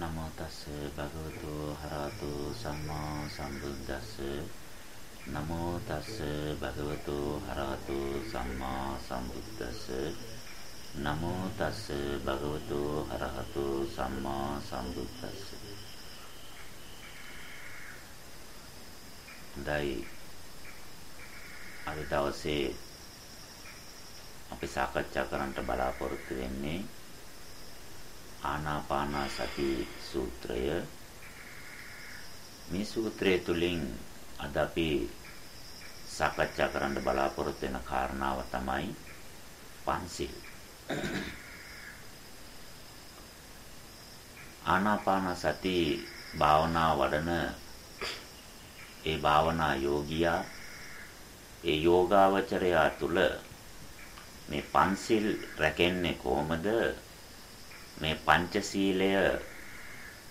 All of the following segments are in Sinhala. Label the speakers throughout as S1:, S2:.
S1: නමෝ තස් භගවතු හරහතු සම්මා සම්බුද්දස්ස. නමෝ තස් භගවතු හරහතු සම්මා සම්බුද්දස්ස. නමෝ තස් භගවතු හරහතු සම්මා සම්බුද්දස්ස. දයි අද දවසේ අපි සාකච්ඡා කරන්නට බලාපොරොත්තු වෙන්නේ ආනාපාන සති සූත්‍රය. මේ සූත්‍රය තුලින් අද අපි සාකච්ඡා කරන්න බලාපොරොත්තු වෙන කාරණාව තමයි පන්සිල්. ආනාපාන සති භාවනා වඩන ඒ භාවනා යෝගියා ඒ යෝගාවචරයා තුල මේ පන්සිල් රැකෙන්නේ කොහොමද? මේ පංචශීලය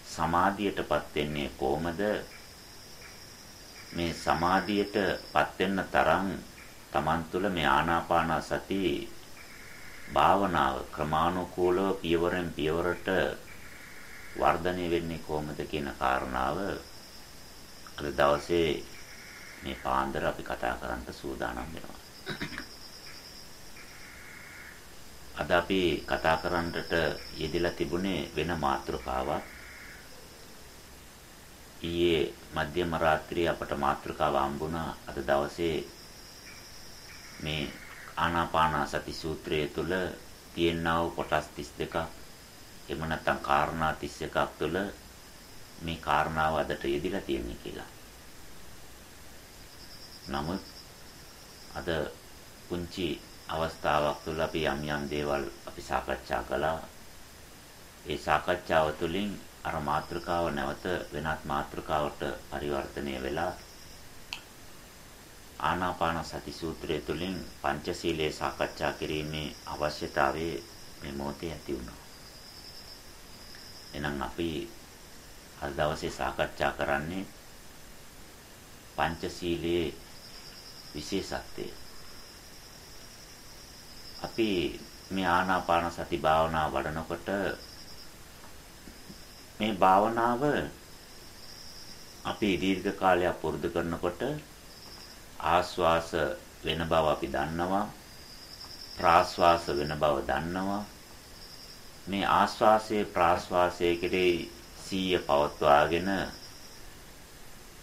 S1: සමාධියටපත් වෙන්නේ කොහොමද? මේ සමාධියටපත් වෙන්න තරම් Taman තුල මේ ආනාපාන සති භාවනාව ක්‍රමානුකූලව පියවරෙන් පියවරට වර්ධනය වෙන්නේ කොහොමද කියන කාරණාව අද දවසේ මේ පාන්දර අපි කතා කරන්න සූදානම් වෙනවා. අද අපි කතා කරන්නට යෙදලා තිබුණේ වෙන මාතෘකාවක්. ඊයේ මධ්‍යම රාත්‍රියේ අපට මාතෘකාව හම්බුණා අද දවසේ මේ ආනාපාන සති සූත්‍රය තුල තියෙනා වූ කොටස් 32ක් එහෙම නැත්නම් කාරණා 31ක් තුල මේ කාරණාව අදට යෙදিলা තියෙන්නේ කියලා. නමුත් අද පුංචි අවස්ථාවක් තුළ අපි යම් යම් දේවල් අපි සාකච්ඡා කළා. ඒ සාකච්ඡාව තුළින් අර මාතෘකාව නැවත වෙනත් මාතෘකාවට පරිවර්තනය වෙලා ආනාපාන සති සූත්‍රය තුළින් පංචශීලයේ සාකච්ඡා කිරීමේ අවශ්‍යතාවය මේ මොහොතේ ඇති වුණා. එහෙනම් අපි අද දවසේ සාකච්ඡා කරන්නේ පංචශීලයේ විශේෂත්වය. අපි මේ ආනාපාන සති භාවනාව වඩනකොට මේ භාවනාව අපි දීර්ඝ කාලයක් පුරුදු කරනකොට ආස්වාස වෙන බව අපි දන්නවා ප්‍රාස්වාස වෙන බව දන්නවා. මේ ආස්වාසයේ ප්‍රාස්වාසයේ කෙරෙහි සීය පවත්වාගෙන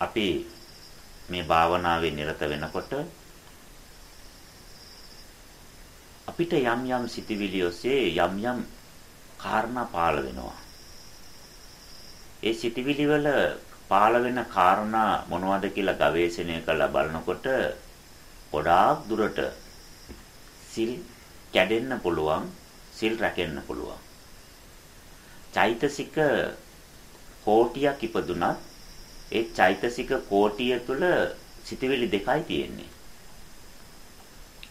S1: අපි මේ භාවනාවේ නිරත වෙනකොට අපිට යම් යම් සිතිවිලි ඔස්සේ යම් යම් කාරණා පාළ වෙනවා. ඒ සිතිවිලි වල පාළ වෙන කාරණා මොනවද කියලා ගවේෂණය කරලා බලනකොට ගොඩාක් දුරට සිල් කැඩෙන්න පුළුවන් සිල් රැකෙන්න පුළුවන්. චෛතසික කෝටියක් ඉපදුනත් ඒ චෛතසික කෝටිය තුල සිතිවිලි දෙකයි තියෙන්නේ.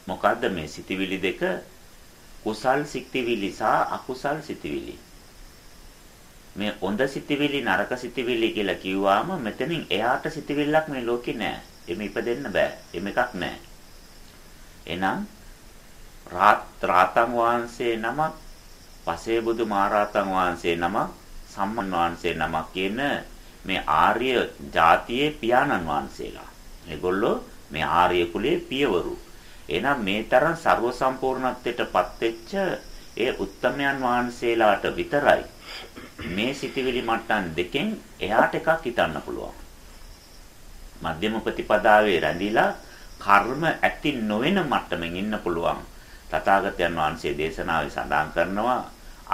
S1: මොකද්ද මේ සිතිවිලි දෙක? කුසල් සිතිවිලි සහ අකුසල් සිතිවිලි. මේ හොඳ සිතිවිලි නරක සිතිවිලි කියලා කිව්වාම මෙතනින් එයාට සිතිවිල්ලක් මේ ලෝකේ නෑ. එමෙ ඉපදෙන්න බෑ. එමෙ එකක් නෑ. එහෙනම් රාත් රාතන් වහන්සේ නමක් පසේ බුදු මහරහතන් වහන්සේ නමක් සම්මන් වහන්සේ නමක් කියන මේ ආර්ය ජාතියේ පියාණන් වහන්සේලා. මේගොල්ලෝ මේ ආර්ය කුලයේ පියවරු. එහෙනම් මේ තරම් ਸਰව සම්පූර්ණත්වයටපත් වෙච්ච ඒ උත්තමයන් වහන්සේලාට විතරයි මේ සිටිවිලි මට්ටම් දෙකෙන් එහාට එකක් හිතන්න පුළුවන්. මධ්‍යම ප්‍රතිපදාවේ රැඳිලා කර්ම ඇති නොවන මට්ටමින් ඉන්න පුළුවන්. තථාගතයන් වහන්සේ දේශනාවේ සඳහන් කරනවා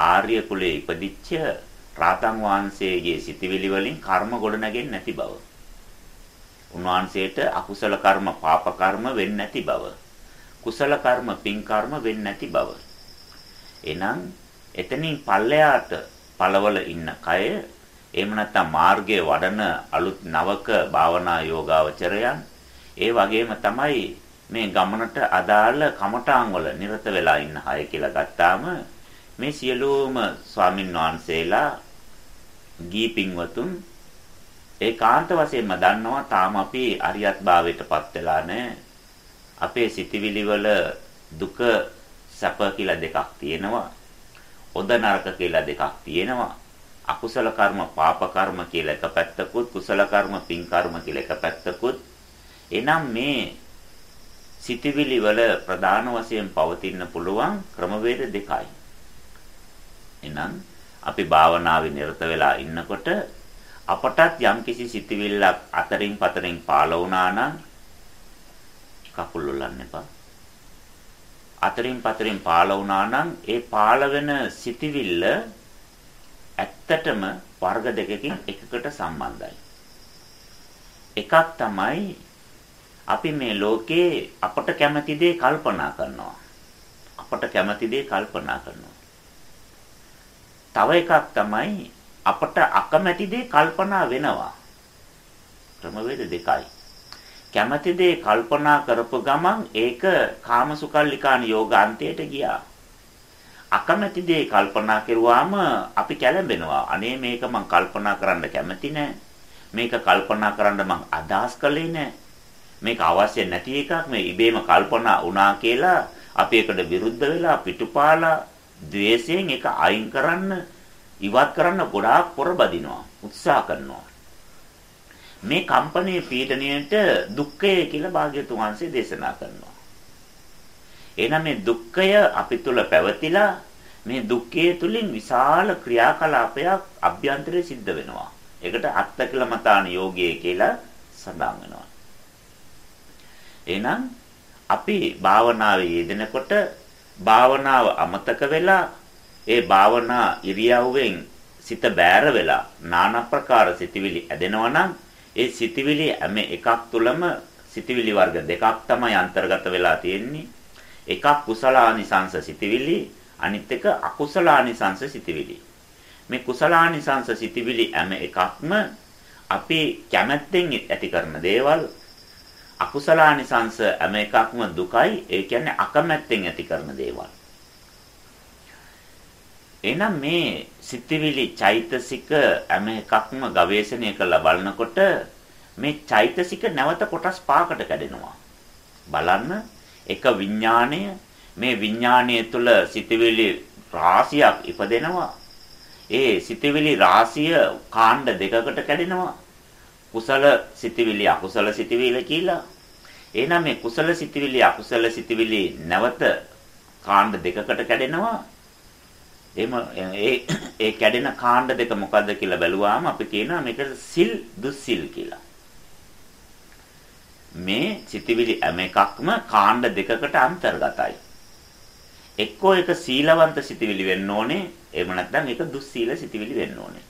S1: ආර්ය කුලයේ ඉපදිච්ච රාතන් වහන්සේගේ සිටිවිලි වලින් කර්ම ගොඩනගෙන්නේ නැති බව. උන්වහන්සේට අකුසල කර්ම පාප කර්ම වෙන්නේ නැති බව. කුසල කර්ම පින් කර්ම වෙන්නේ නැති බව. එහෙනම් එතනින් පල්ලෙයාට පළවල ඉන්න කය එහෙම නැත්නම් මාර්ගයේ වඩන අලුත් නවක භාවනා යෝගාවචරයන් ඒ වගේම තමයි මේ ගමනට අදාළ කමඨාන් වල නිරත වෙලා ඉන්න අය කියලා ගත්තාම මේ සියලුම ස්වාමින් වහන්සේලා ගීපින්වතුන් ඒකාන්ත වශයෙන්ම දන්නවා තාම අපි අරියත් භාවයටපත් වෙලා නැහැ අපේ සිතිවිලි වල දුක සැප කියලා දෙකක් තියෙනවා. හොඳ නරක කියලා දෙකක් තියෙනවා. අකුසල කර්ම පාප කර්ම කියලා එක පැත්තකුත් කුසල කර්ම පින් කර්ම කියලා එක පැත්තකුත් එනම් මේ සිතවිලි වල ප්‍රධාන වශයෙන් පවතින්න පුළුවන් ක්‍රමවේද දෙකයි. එහෙනම් අපි භාවනාවේ නිරත වෙලා ඉන්නකොට අපටත් යම්කිසි සිතවිල්ලක් අතරින් පතරින් පාළ වුණා නම් කකුල් උල්ලන්න එපා. අතරින් පතරින් පාළ වුණා නම් ඒ පාළ වෙන සිතවිල්ල ඇත්තටම වර්ග දෙකකින් එකකට සම්බන්ධයි. එකක් තමයි අපි මේ ලෝකේ අපට කැමති දේ කල්පනා කරනවා. අපට කැමති දේ කල්පනා කරනවා. තව එකක් තමයි අපට අකමැති දේ කල්පනා වෙනවා. ක්‍රමවේද දෙකයි. කැමති දේ කල්පනා කරපු ගමන් ඒක කාමසුකල්ලිකාන යෝගාන්තයට ගියා. අකමැති දේ කල්පනා කරුවාම අපි කැළඹෙනවා. අනේ මේක මං කල්පනා කරන්න කැමති නෑ. මේක කල්පනා කරන්න මං අදහස් කළේ නෑ. මේක අවශ්‍ය නැති එකක් මේ ඉබේම කල්පනා වුණා කියලා අපි ඒකට විරුද්ධ වෙලා පිටුපාලා द्वේෂයෙන් ඒක අයින් කරන්න ඉවත් කරන්න ගොඩාක් පොරබදිනවා උත්සාහ කරනවා මේ කම්පනයේ පීඩණයට දුක්ඛය කියලා භාග්‍යතුන් වහන්සේ දේශනා කරනවා. එහෙනම් මේ දුක්ඛය අපි තුල පැවතිලා මේ දුක්ඛය තුලින් විශාල ක්‍රියාකලාපයක් අභ්‍යන්තරේ සිද්ධ වෙනවා. ඒකට අත්තකලමතාන යෝගය කියලා සඳහන් වෙනවා. එහෙනම් අපි භාවනාවේ යෙදෙනකොට භාවනාව අමතක වෙලා ඒ භාවනා ඉරියව්වෙන් සිත බෑර වෙලා নানা ප්‍රකාර සිතිවිලි ඇදෙනවා නම් ඒ සිතිවිලි හැම එකක් තුළම සිතිවිලි වර්ග දෙකක් තමයි අන්තර්ගත වෙලා තියෙන්නේ. එකක් කුසලානිසංස සිතිවිලි අනිත් එක අකුසලානිසංස සිතිවිලි. මේ කුසලානිසංස සිතිවිලි හැම එකක්ම අපි කැමැත්තෙන් ඇති කරන දේවල්. අකුසලානිසංස හැම එකක්ම දුකයි ඒ කියන්නේ අකමැත්තෙන් ඇති කරන දේවල්. එහෙනම් මේ සිතිවිලි චෛතසික හැම එකක්ම ගවේෂණය කරලා බලනකොට මේ චෛතසික නැවත කොටස් පහකට කැඩෙනවා බලන්න එක විඥාණය මේ විඥාණය තුළ සිතිවිලි රාශියක් ඉපදෙනවා ඒ සිතිවිලි රාශිය කාණ්ඩ දෙකකට කැඩෙනවා කුසල සිතිවිලි අකුසල සිතිවිලි කියලා. එහෙනම් මේ කුසල සිතිවිලි අකුසල සිතිවිලි නැවත කාණ්ඩ දෙකකට කැඩෙනවා. එහෙම ඒ ඒ කැඩෙන කාණ්ඩ දෙක මොකද්ද කියලා බැලුවාම අපි කියනවා මේකට සිල් දුස්සිල් කියලා. මේ සිතිවිලි හැම එකක්ම කාණ්ඩ දෙකකට අන්තර්ගතයි. එක්කෝ එක සීලවන්ත සිතිවිලි වෙන්න ඕනේ. එහෙම නැත්නම් ඒක දුස්සීල සිතිවිලි වෙන්න ඕනේ.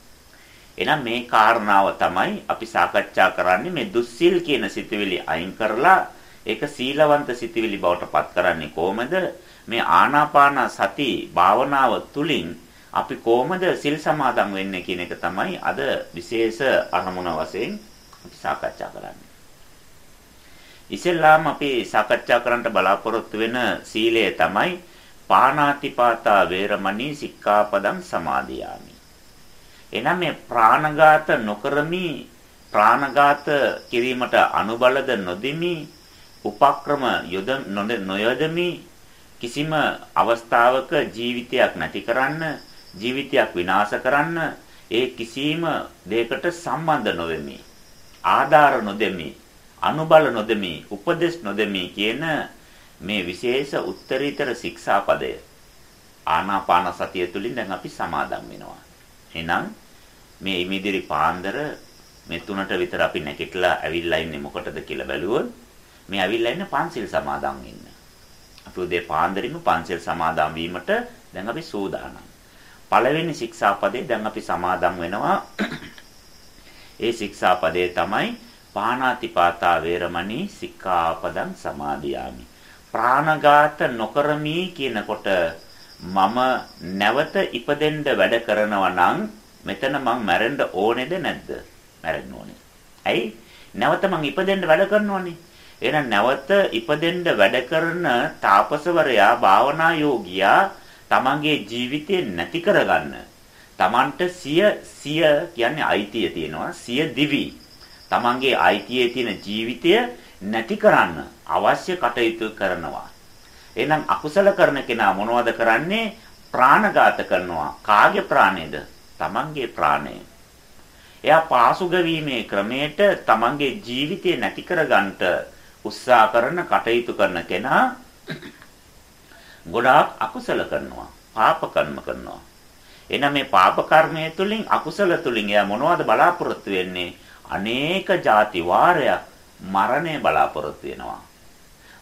S1: එහෙනම් මේ කාරණාව තමයි අපි සාකච්ඡා කරන්නේ මේ දුස්සීල් කියන සිතුවිලි අයින් කරලා ඒක සීලවන්ත සිතුවිලි බවට පත් කරන්නේ කොහොමද මේ ආනාපාන සති භාවනාව තුළින් අපි කොහොමද සිල් සමාදන් වෙන්නේ කියන එක තමයි අද විශේෂ අරමුණ වශයෙන් අපි සාකච්ඡා කරන්නේ. ඉතින්ලාම අපි සාකච්ඡා කරන්න බලාපොරොත්තු වෙන සීලය තමයි පාණාතිපාතා වේරමණී සික්ඛාපදං සමාදියාමි. එනම් මේ ප්‍රාණඝාත නොකරමි ප්‍රාණඝාත කිරීමට අනුබලද නොදෙමි උපක්‍රම යොද නොයොදමි කිසිම අවස්ථාවක ජීවිතයක් නැති කරන්න ජීවිතයක් විනාශ කරන්න ඒ කිසිම දෙයකට සම්බන්ධ නොවෙමි. ආධාර නොදෙමි. අනුබල නොදෙමි. උපදෙස් නොදෙමි කියන මේ විශේෂ උත්තරීතර ශික්ෂාපදය. ආනාපාන සතිය තුළින් දැන් අපි සමාදන් වෙනවා. එහෙනම් මේ ඉමිදිරි පාන්දර මේ තුනට විතර අපි නැගිටලා ඇවිල්ලා ඉන්නේ මොකටද කියලා බැලුවොත් මේ ඇවිල්ලා ඉන්නේ පන්සිල් සමාදන් වෙන්න. අපි උදේ පාන්දරින්ම පන්සිල් සමාදන් වීමට දැන් අපි සූදානම්. පළවෙනි ශික්ෂාපදේ දැන් අපි සමාදන් වෙනවා. ඒ ශික්ෂාපදේ තමයි පාණාතිපාතා වේරමණී සික්ඛාපදං සමාදියාමි. ප්‍රාණඝාත නොකරමි කියනකොට මම නැවත ඉපදෙන්න වැඩ කරනවා නම් මෙතන මං මැරෙන්න ඕනේද නැද්ද? මැරෙන්න ඕනේ. ඇයි? නැවත මං ඉපදෙන්න වැඩ කරනවනේ. එහෙනම් නැවත ඉපදෙන්න වැඩ කරන තාපසවරයා භාවනා යෝගියා තමන්ගේ ජීවිතේ නැති කරගන්න. තමන්ට සිය සිය කියන්නේ අයිතිය තියෙනවා. සිය දිවි. තමන්ගේ අයිතියේ තියෙන ජීවිතය නැති කරන්න අවශ්‍ය කටයුතු කරනවා. එහෙනම් අකුසල කරන කෙනා මොනවද කරන්නේ? ප්‍රාණඝාත කරනවා. කාගේ ප්‍රාණයද? තමන්ගේ ප්‍රාණය. එයා පාසුගවීමේ ක්‍රමයට තමන්ගේ ජීවිතේ නැති කරගන්නට උත්සාහ කරන කටයුතු කරන කෙනා ගොඩාක් අකුසල කරනවා. පාප කර්ම කරනවා. එහෙනම් මේ පාප කර්මය තුලින් අකුසල තුලින් එයා මොනවද බලාපොරොත්තු වෙන්නේ? අනේක ಜಾති වාරයක් මරණය බලාපොරොත්තු වෙනවා.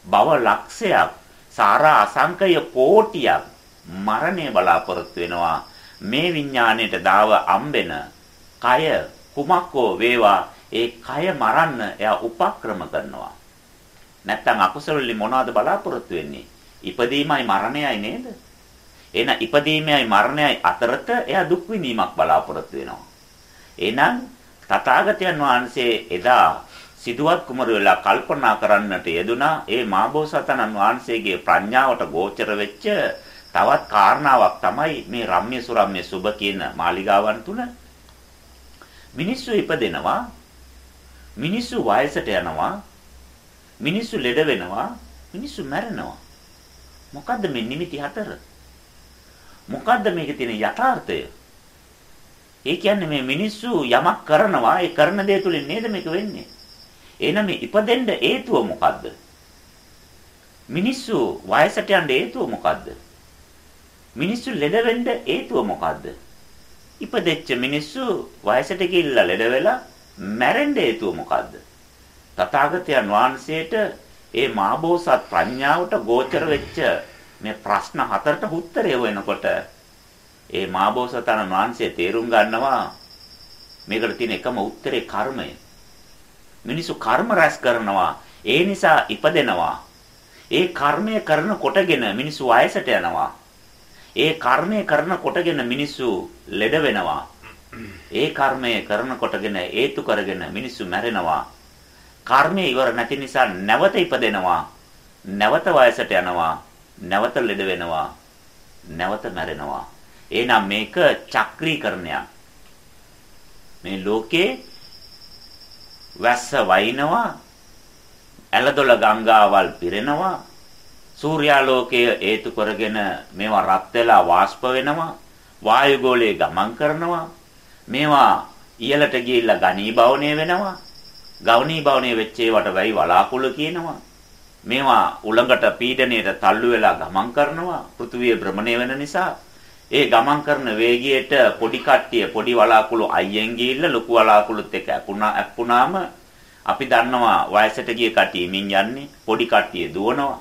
S1: භව ලක්ෂයක් සාරා අසංකය කෝටියක් මරණය බලාපොරොත්තු වෙනවා. මේ විඥාණයට දාව අම්බෙන කය කුමක්කෝ වේවා ඒ කය මරන්න එයා උපක්‍රම කරනවා. නැත්තම් අකුසල වලින් මොනවද බලාපොරොත්තු වෙන්නේ? ඉපදීමයි මරණයයි නේද? එහෙනම් ඉපදීමයි මරණයයි අතරත එයා දුක් විඳීමක් බලාපොරොත්තු වෙනවා. එහෙනම් තථාගතයන් වහන්සේ එදා සිදුවත් කුමරු වෙලා කල්පනා කරන්නට යෙදුනා ඒ මාබෝසතනන් වහන්සේගේ ප්‍රඥාවට ගෝචර වෙච්ච තවත් කාරණාවක් තමයි මේ රම්ම්‍ය සුරම්ම්‍ය සුබ කියන මාලිගාවන් තුන මිනිස්සු ඉපදෙනවා මිනිස්සු වයසට යනවා මිනිස්සු ලෙඩ වෙනවා මිනිස්සු මැරෙනවා මොකද්ද මේ නිමිති හතර මොකද්ද මේකේ තියෙන යථාර්ථය ඒ කියන්නේ මේ මිනිස්සු යමක් කරනවා ඒ කරන දේ තුලින් නේද මේක වෙන්නේ එහෙනම් මේ ඉපදෙන්න හේතුව මොකද්ද? මිනිස්සු වයසට යන්න හේතුව මොකද්ද? මිනිස්සු ලෙඩ වෙන්න හේතුව මොකද්ද? ඉපදෙච්ච මිනිස්සු වයසට ගිහිල්ලා ලෙඩ වෙලා මැරෙන්න හේතුව මොකද්ද? තථාගතයන් වහන්සේට ඒ මාබෝසත් ප්‍රඥාවට ගෝචර වෙච්ච මේ ප්‍රශ්න හතරට උත්තරය වෙනකොට ඒ මාබෝසතන වහන්සේ තේරුම් ගන්නවා මේකට තියෙන එකම උත්තරේ කර්මය. මිනිසු කර්ම රැස් කරනවා. ඒ නිසා ඉපදෙනවා. ඒ කර්මය කරන කොටගෙන මිනිසු වයසට යනවා. ඒ කර්මය කරන කොටගෙන මිනිස්සු ලෙඩ වෙනවා. ඒ කර්මය කරන කොටගෙන හේතු කරගෙන මිනිස්සු මැරෙනවා. කර්මය ඉවර නැති නිසා නැවත ඉපදෙනවා. නැවත වයසට යනවා. නැවත ලෙඩ වෙනවා. නැවත මැරෙනවා. එහෙනම් මේක චක්‍රීකරණයක්. මේ ලෝකේ වැස්ස වයින්නවා ඇලදොල ගංගාවල් පිරෙනවා සූර්යාලෝකය හේතු කරගෙන මේවා රත් වෙලා වාෂ්ප වෙනවා වායුගෝලයේ ගමන් කරනවා මේවා ඉහළට ගිහිල්ලා ඝනීභවණය වෙනවා ඝනීභවණය වෙච්ච ඒවට වැයි වලාකුළු කියනවා. මේවා උලඟට පීඩණයට තල්ලු වෙලා ගමන් කරනවා පෘථුවිය භ්‍රමණය වෙන නිසා. ඒ ගමන් කරන වේගයට පොඩි කට්ටිය පොඩි වලාකුළු අයියෙන් ගිහිල්ලා ලොකු වලාකුළුත් එක්ක ඇපුණා ඇප්පුණාම අපි දන්නවා වයසට ගිය කට්ටිය මින් යන්නේ පොඩි කට්ටිය දුවනවා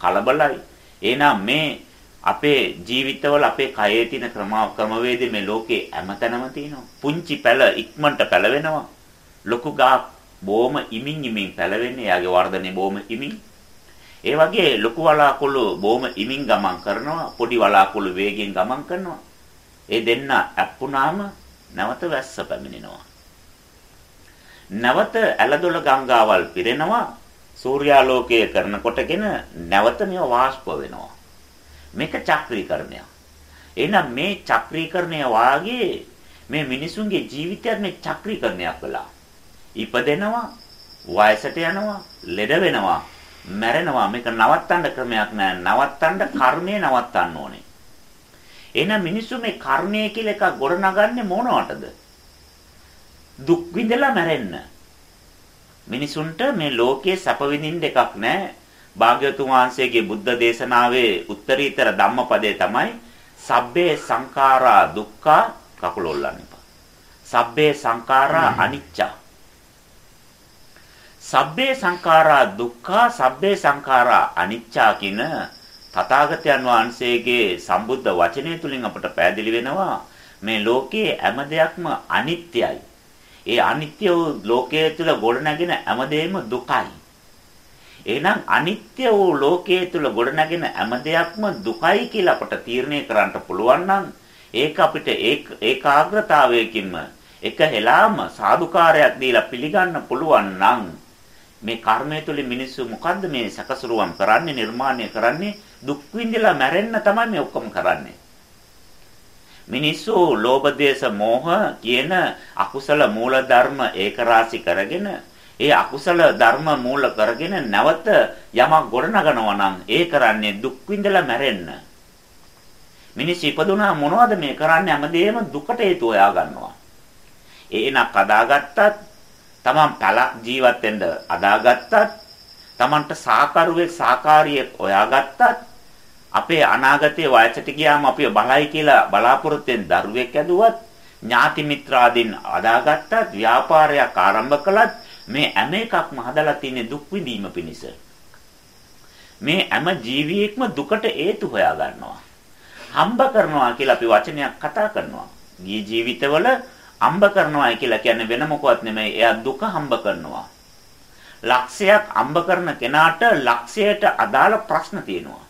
S1: කලබලයි. එහෙනම් මේ අපේ ජීවිතවල අපේ කයේ තියෙන ක්‍රම ක්‍රමවේද මේ ලෝකේ හැමතැනම තියෙනවා. පුංචි පැල ඉක්මනට පැලවෙනවා. ලොකු ගහක් බොහොම ඉමින් ඉමින් පැලවෙන්නේ එයාගේ වර්ධනේ බොහොම ඉමින් ඒ වගේ ලොකු වලාකුළු බොහොම ඉමින් ගමන් කරනවා පොඩි වලාකුළු වේගෙන් ගමන් කරනවා. ඒ දෙන්න ඇප්පුනාම නැවත වැස්ස පැමිණෙනවා. නැවත ඇලදොල ගංගාවල් පිරෙනවා සූර්යාලෝකය කරනකොටගෙන නැවත මේව වාෂ්ප වෙනවා. මේක චක්‍රීකරණයක්. එහෙනම් මේ චක්‍රීකරණය වාගේ මේ මිනිසුන්ගේ ජීවිතයත් මේ චක්‍රීකරණයක් වෙලා. ඉපදෙනවා, වයසට යනවා, ලෙඩ වෙනවා, මැරෙනවා. මේක නවත්තන්න ක්‍රමයක් නෑ. නවත්තන්න කර්මය නවත්තන්න ඕනේ. එහෙනම් මිනිස්සු මේ කර්මය කියලා එකක් ගොඩනගන්නේ මොනවටද? දුක් විඳලා මැරෙන්න. මිනිසුන්ට මේ ලෝකයේ සැප විඳින්න එකක් නෑ. භාග්‍යතුන් වහන්සේගේ බුද්ධ දේශනාවේ උත්තරීතර ධම්මපදයේ තමයි සබ්බේ සංඛාරා දුක්ඛා කකුල ඔල්ලන්න එපා. සබ්බේ සංඛාරා අනිච්චා. සබ්බේ සංඛාරා දුක්ඛා සබ්බේ සංඛාරා අනිච්චා කියන තථාගතයන් වහන්සේගේ සම්බුද්ධ වචනය තුලින් අපට පැහැදිලි වෙනවා මේ ලෝකයේ හැම දෙයක්ම අනිත්‍යයි. ඒ අනිත්‍ය වූ ලෝකයේ තුල ගොඩනැගෙන හැමදේම දුකයි. එහෙනම් අනිත්‍ය වූ ලෝකයේ තුල ගොඩනැගෙන හැම දෙයක්ම දුකයි කියලා අපට තීරණය කරන්න පුළුවන් නම් ඒක අපිට ඒකාග්‍රතාවයකින්ම එක හෙලාම සාදුකාරයක් දීලා පිළිගන්න පුළුවන් නම් මේ කර්මය තුළ මිනිස්සු මොකද්ද මේ සකසරුවම් කරන්නේ නිර්මාණය කරන්නේ? දුක් විඳලා මැරෙන්න තමයි මේ ඔක්කොම කරන්නේ. මිනිස්සු ලෝභ දේශ මොහ කියන අකුසල මූල ධර්ම ඒකරාශි කරගෙන ඒ අකුසල ධර්ම මූල කරගෙන නැවත යමක් ගොඩනගනවා නම් ඒ කරන්නේ දුක් විඳලා මැරෙන්න. මිනිස්සු ඉපදුනා මොනවද මේ කරන්නේ? හැමදේම දුකට හේතු හොයා ගන්නවා. ඒනක් අදාගත්තත් තමන් පළක් ජීවත් වෙන්න අදාගත්තත් තමන්ට සාකරුවෙක් සාකාරියෙක් හොයාගත්තත් අපේ අනාගතයේ වයසට ගියාම අපිව බලයි කියලා බලාපොරොත්තු වෙන දරුවෙක් ඇදුවත් ඥාති මිත්‍රාදීන් අදාගත්තත් ව්‍යාපාරයක් ආරම්භ කළත් මේ හැම එකක්ම හදලා තියෙන දුක් විඳීම පිණිස. මේ හැම ජීවියෙක්ම දුකට හේතු හොයා ගන්නවා හම්බ කරනවා කියලා අපි වචනයක් කතා කරනවා. ගිය ජීවිතවල හම්බ කරනවා කියලා කියන්නේ වෙන මොකවත් නෙමෙයි. එයා දුක හම්බ කරනවා. ලක්ෂයක් හම්බ කරන කෙනාට ලක්ෂයට අදාළ ප්‍රශ්න තියෙනවා.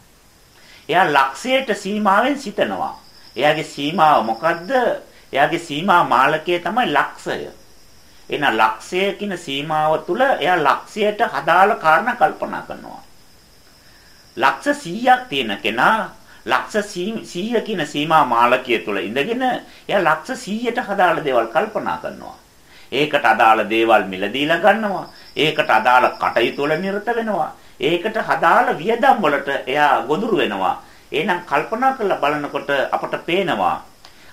S1: එයා ලක්ෂයට සීමාවෙන් සිතනවා. එයාගේ සීමාව මොකද්ද? එයාගේ සීමා මාලකය තමයි ලක්ෂය. එන ලක්ෂය කියන සීමාව තුළ එයා ලක්ෂයට හදාළ කාරණා කල්පනා කරනවා. ලක්ෂ 100ක් තියෙන කෙනා ලක්ෂ 100 කියන සීමා මාලකය තුළ ඉඳගෙන එයා ලක්ෂ 100ට හදාළ දේවල් කල්පනා කරනවා. ඒකට අදාළ දේවල් මිලදීලා ගන්නවා. ඒකට අදාළ කටයුතු වල නිරත වෙනවා. ඒකට හදාළ වියදම් වලට එයා ගොදුරු වෙනවා. එහෙනම් කල්පනා කරලා බලනකොට අපට පේනවා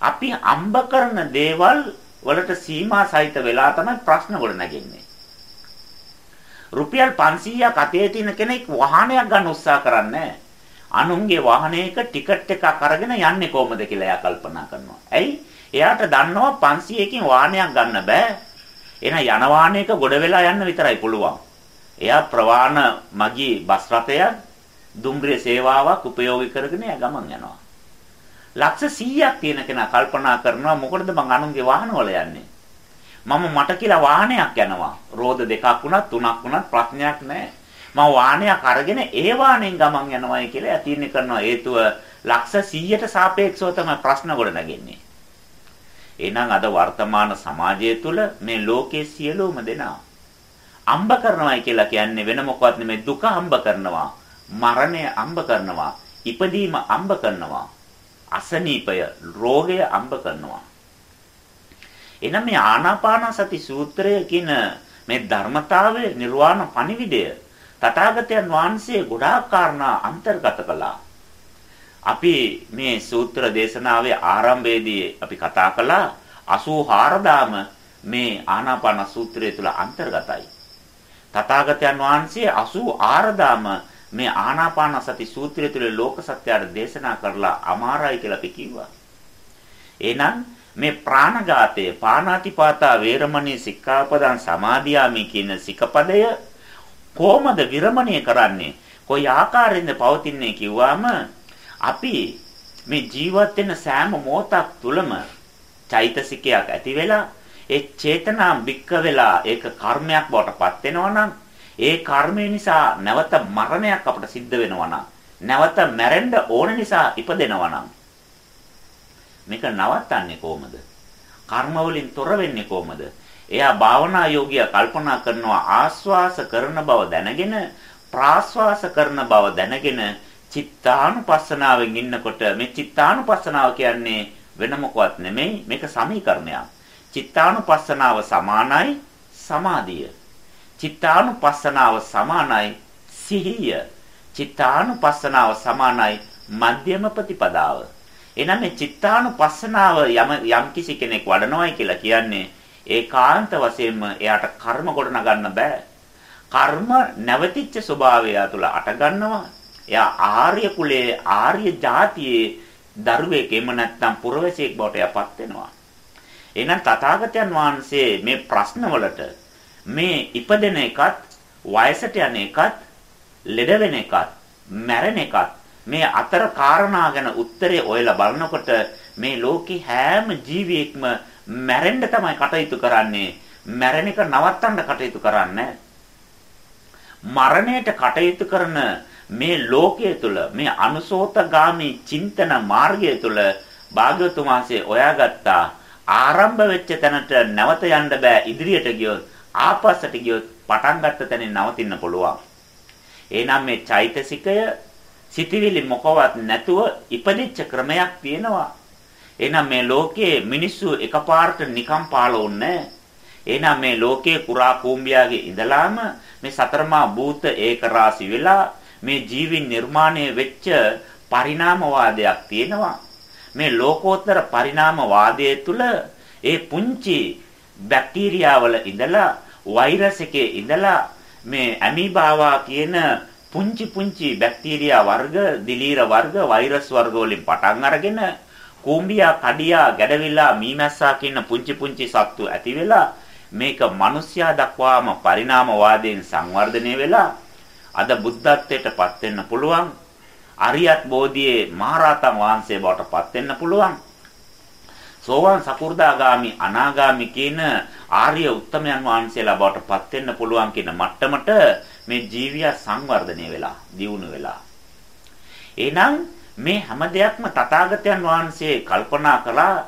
S1: අපි අම්බ කරන දේවල් වලට සීමා සහිත වෙලා තමයි ප්‍රශ්න ගොඩ නැගෙන්නේ. රුපියල් 500ක් අතේ තියෙන කෙනෙක් වාහනයක් ගන්න උත්සාහ කරන්නේ අනුන්ගේ වාහනයක ටිකට් එකක් අරගෙන යන්නේ කොහොමද කියලා එයා කල්පනා කරනවා. ඇයි? එයාට දන්නවා 500කින් වාහනයක් ගන්න බෑ. එහෙනම් යන වාහනයක ගොඩ වෙලා යන්න විතරයි පුළුවන්. එයා ප්‍රවාහන මගී බස් රථයක් දුම්රිය සේවාවක් උපයෝගී කරගෙන එයා ගමන් යනවා. ලක්ෂ 100ක් තියෙන කෙනා කල්පනා කරනවා මොකටද මං අනුන්ගේ වාහනවල යන්නේ? මම මට කියලා වාහනයක් යනවා. රෝද දෙකක් වුණත් තුනක් වුණත් ප්‍රශ්නයක් නැහැ. මම වාහනයක් අරගෙන ඒ වාහනෙන් ගමන් යනවායි කියලා ඇතින්නේ කරනවා. හේතුව ලක්ෂ 100ට සාපේක්ෂව තමයි ප්‍රශ්න ගොඩ නැගෙන්නේ. එහෙනම් අද වර්තමාන සමාජය තුළ මේ ලෝකයේ සියලුම දෙනා අම්බ කරනවායි කියලා කියන්නේ වෙන මොකවත් නෙමෙයි දුක අම්බ කරනවා මරණය අම්බ කරනවා ඉපදීම අම්බ කරනවා අසනීපය රෝගය අම්බ කරනවා. එනම් මේ ආනාපාන සති සූත්‍රය කියන මේ ධර්මතාවයේ නිර්වාණ පණිවිඩය තථාගතයන් වහන්සේ ගොඩාක් කාරණා අන්තර්ගත කළා. අපි මේ සූත්‍ර දේශනාවේ ආරම්භයේදී අපි කතා කළා 84000ම මේ ආනාපාන සූත්‍රය තුල අන්තර්ගතයි. තථාගතයන් වහන්සේ 84000ම මේ ආනාපාන සති සූත්‍රය තුළ ලෝක සත්‍යයට දේශනා කරලා අමාරයි කියලා අපි කිව්වා. එහෙනම් මේ ප්‍රාණඝාතය පාණාතිපාතා වේරමණී සික්ඛාපදං සමාදියාමි කියන සිකපදය කොහොමද විරමණය කරන්නේ? කොයි ආකාරයෙන්ද පවතින්නේ කිව්වම අපි මේ ජීවත් වෙන සෑම මොහොතක් තුළම චෛතසිකයක් ඇති වෙලා ඒ චේතනා බික්ක වෙලා ඒක කර්මයක් බවට පත් වෙනවා නම් ඒ කර්මය නිසා නැවත මරණයක් අපට සිද්ධ වෙනවා නැවත මැරෙන්න ඕන නිසා ඉපදෙනවා මේක නවත්තන්නේ කොහොමද? කර්ම වලින් තොර වෙන්නේ කොහොමද? එයා භාවනා යෝගියා කල්පනා කරනවා ආස්වාස කරන බව දැනගෙන ප්‍රාස්වාස කරන බව දැනගෙන චිත්තානුපස්සනාවෙන් ඉන්නකොට මේ චිත්තානුපස්සනාව කියන්නේ වෙන මොකවත් නෙමෙයි මේක සමීකරණයක්. චිත්තානුපස්සනාව සමානයි සමාධිය. චිත්තානුපස්සනාව සමානයි සිහිය. චිත්තානුපස්සනාව සමානයි මධ්‍යම ප්‍රතිපදාව. එනම් මේ චිත්තානුපස්සනාව යම් යම් කිසි කෙනෙක් වඩනවායි කියලා කියන්නේ ඒකාන්ත වශයෙන්ම එයාට කර්ම ගොඩ නගන්න බෑ. කර්ම නැවතිච්ච ස්වභාවය තුළ අට ගන්නවා. එයා ආර්ය කුලයේ ආර්ය જાතියේ දරුවෙක් එම නැත්නම් පුරවැසියෙක් බවට යපත් වෙනවා. එහෙනම් තථාගතයන් වහන්සේ මේ ප්‍රශ්නවලට මේ ඉපදෙන එකත් වයසට යන එකත් ලෙඩ වෙන එකත් මැරෙන එකත් මේ අතර කාරණා ගැන උත්තරේ ඔයලා බලනකොට මේ ලෝකේ හැම ජීවියෙක්ම මැරෙන්න තමයි කටයුතු කරන්නේ මැරෙන එක නවත්තන්න කටයුතු කරන්නේ මරණයට කටයුතු කරන මේ ලෝකයේ තුල මේ අනුසෝතගාමි චින්තන මාර්ගය තුල භාග්‍යවතුන් වහන්සේ ඔයාගත්තා ආරම්භ වෙච්ච තැනට නැවත යන්න බෑ ඉදිරියට ගියොත් ආපස්සට ගියොත් පටන් ගත්ත තැනින් නවතින්න පුළුවන්. එහෙනම් මේ චෛතසිකය සිටිවිලි මොකවත් නැතුව ඉපදිච්ච ක්‍රමයක් තියෙනවා. එහෙනම් මේ ලෝකයේ මිනිස්සු එකපාරට නිකම් පාළෝන්නේ එහෙනම් මේ ලෝකයේ කුරා කූඹියාගේ ඉඳලාම මේ සතරමා භූත ඒක රාසි වෙලා මේ ජීවින් නිර්මාණය වෙච්ච පරිණාමවාදයක් තියෙනවා. මේ ලෝකෝත්තර පරිණාම වාදයේ තුල ඒ පුංචි බැක්ටීරියාවල ඉඳලා වෛරස් එකේ ඉඳලා මේ ඇමීබාවා කියන පුංචි පුංචි බැක්ටීරියා වර්ග, දිලීර වර්ග, වෛරස් වර්ග වලින් පටන් අරගෙන කූඹියා, කඩියා, ගැඩවිලා, මීමැස්සා කියන පුංචි පුංචි සත්තු ඇති වෙලා මේක මිනිස්යා දක්වාම පරිණාම වාදයෙන් සංවර්ධනය වෙලා අද බුද්ධත්වයට පත් වෙන්න පුළුවන්. අරියත් බෝධියේ මහරහතන් වහන්සේ බවට පත් වෙන්න පුළුවන්. සෝවාන් සකු르දාගාමි අනාගාමි කියන ආර්ය උත්තමයන් වහන්සේලා බවට පත් වෙන්න පුළුවන් කියන මට්ටමට මේ ජීවිය සංවර්ධනය වෙලා, දියුණු වෙලා. එහෙනම් මේ හැම දෙයක්ම තථාගතයන් වහන්සේ කල්පනා කළා.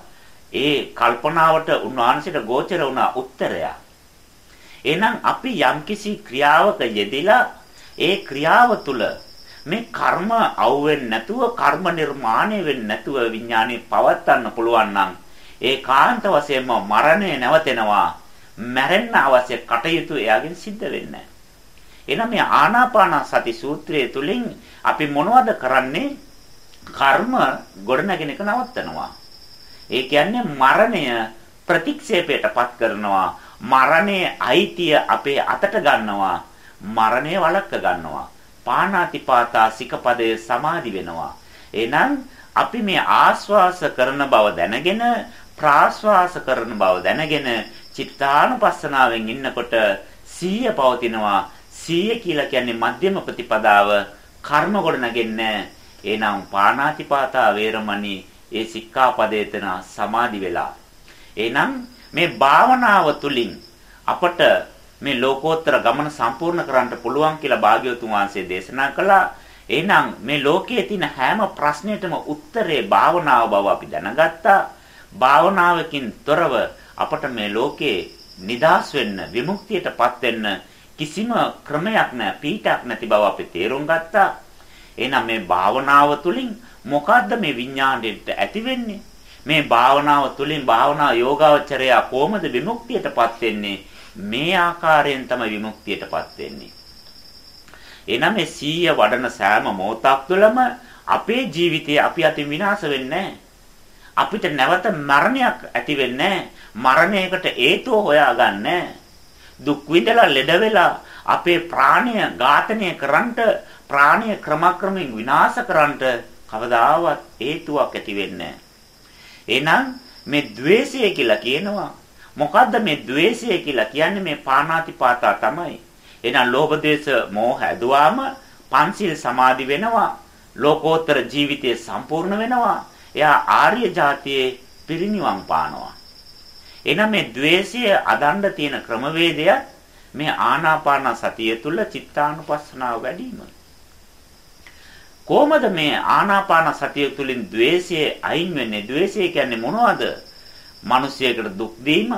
S1: ඒ කල්පනාවට උන්වහන්සේට ගෝචර වුණා උත්තරය. එහෙනම් අපි යම්කිසි ක්‍රියාවක යෙදিলা ඒ ක්‍රියාව තුළ මේ කර්ම අවුෙන්නේ නැතුව කර්ම නිර්මාණය වෙන්නේ නැතුව විඥානේ පවත්වන්න පුළුවන් නම් ඒ කාන්ත වශයෙන්ම මරණය නැවතෙනවා. මැරෙන්න අවශ්‍ය කටයුතු එයාගෙන් සිද්ධ වෙන්නේ එහෙනම් මේ ආනාපාන සති සූත්‍රයේ තුලින් අපි මොනවද කරන්නේ? කර්ම ගොඩනගෙන එක නවත්තනවා. ඒ කියන්නේ මරණය ප්‍රතික්ෂේපයටපත් කරනවා. මරණයේ අයිතිය අපේ අතට ගන්නවා. මරණය වළක්ව ගන්නවා. පාණාතිපාතා සිකපදයේ සමාදි වෙනවා. එහෙනම් අපි මේ ආස්වාස කරන බව දැනගෙන ප්‍රාස්වාස කරන බව දැනගෙන චිත්තානුපස්සනාවෙන් ඉන්නකොට සීය පවතිනවා. සීය කියලා කියන්නේ මධ්‍යම ප්‍රතිපදාව කර්ම කොට නැගෙන්නේ එහෙනම් පාණාතිපාතා වේරමණී ඒ සික්ඛාපදේ තන සමාදි වෙලා එහෙනම් මේ භාවනාව තුලින් අපට මේ ලෝකෝත්තර ගමන සම්පූර්ණ කරන්න පුළුවන් කියලා භාග්‍යවතුන් වහන්සේ දේශනා කළා. එහෙනම් මේ ලෝකයේ තියෙන හැම ප්‍රශ්නයකටම උත්තරේ භාවනාව බව අපි දැනගත්තා. භාවනාවකින් තොරව අපට මේ ලෝකේ නිදාස් වෙන්න, විමුක්තියටපත් වෙන්න කිසිම ක්‍රමයක් නැහැ, පීඩක් නැති බව අපි තේරුම් ගත්තා. එහෙනම් මේ භාවනාව තුලින් මොකද්ද මේ විඥාණයට ඇති වෙන්නේ? මේ භාවනාව තුළින් භාවනා යෝගාවචරය කොහොමද විමුක්තියටපත් වෙන්නේ? මේ ආකාරයෙන් තමයි විමුක්තියටපත් වෙන්නේ. එනනම් මේ සීය වඩන සෑම මොහොතක් තුළම අපේ ජීවිතය අපි අතින් විනාශ වෙන්නේ අපිට නැවත මරණයක් ඇති වෙන්නේ මරණයකට හේතුව හොයාගන්නේ දුක් විඳලා ලෙඩ වෙලා අපේ ප්‍රාණය ඝාතනය කරන්නට ප්‍රාණය ක්‍රමක්‍රමයෙන් විනාශ කරන්නට කවදාවත් හේතුවක් ඇති වෙන්නේ එහෙනම් මේ द्वේෂය කියලා කියනවා. මොකද්ද මේ द्वේෂය කියලා කියන්නේ මේ පාණාතිපාතා තමයි. එහෙනම් ලෝභ දේශ මොහ හැදුවාම පංචිල් සමාදි වෙනවා. ලෝකෝත්තර ජීවිතය සම්පූර්ණ වෙනවා. එයා ආර්ය જાතියේ පිරිණිවන් පානවා. එහෙනම් මේ द्वේෂය අදණ්ඩ තියෙන ක්‍රමවේදය මේ ආනාපාන සතිය තුල චිත්තානුපස්සනාව වැඩි වීම. කොහොමද මේ ආනාපාන සතිය තුළින් द्वේෂයේ අයින් වෙන්නේ? द्वේෂය කියන්නේ මොනවද? මිනිසෙකුට දුක් දීම,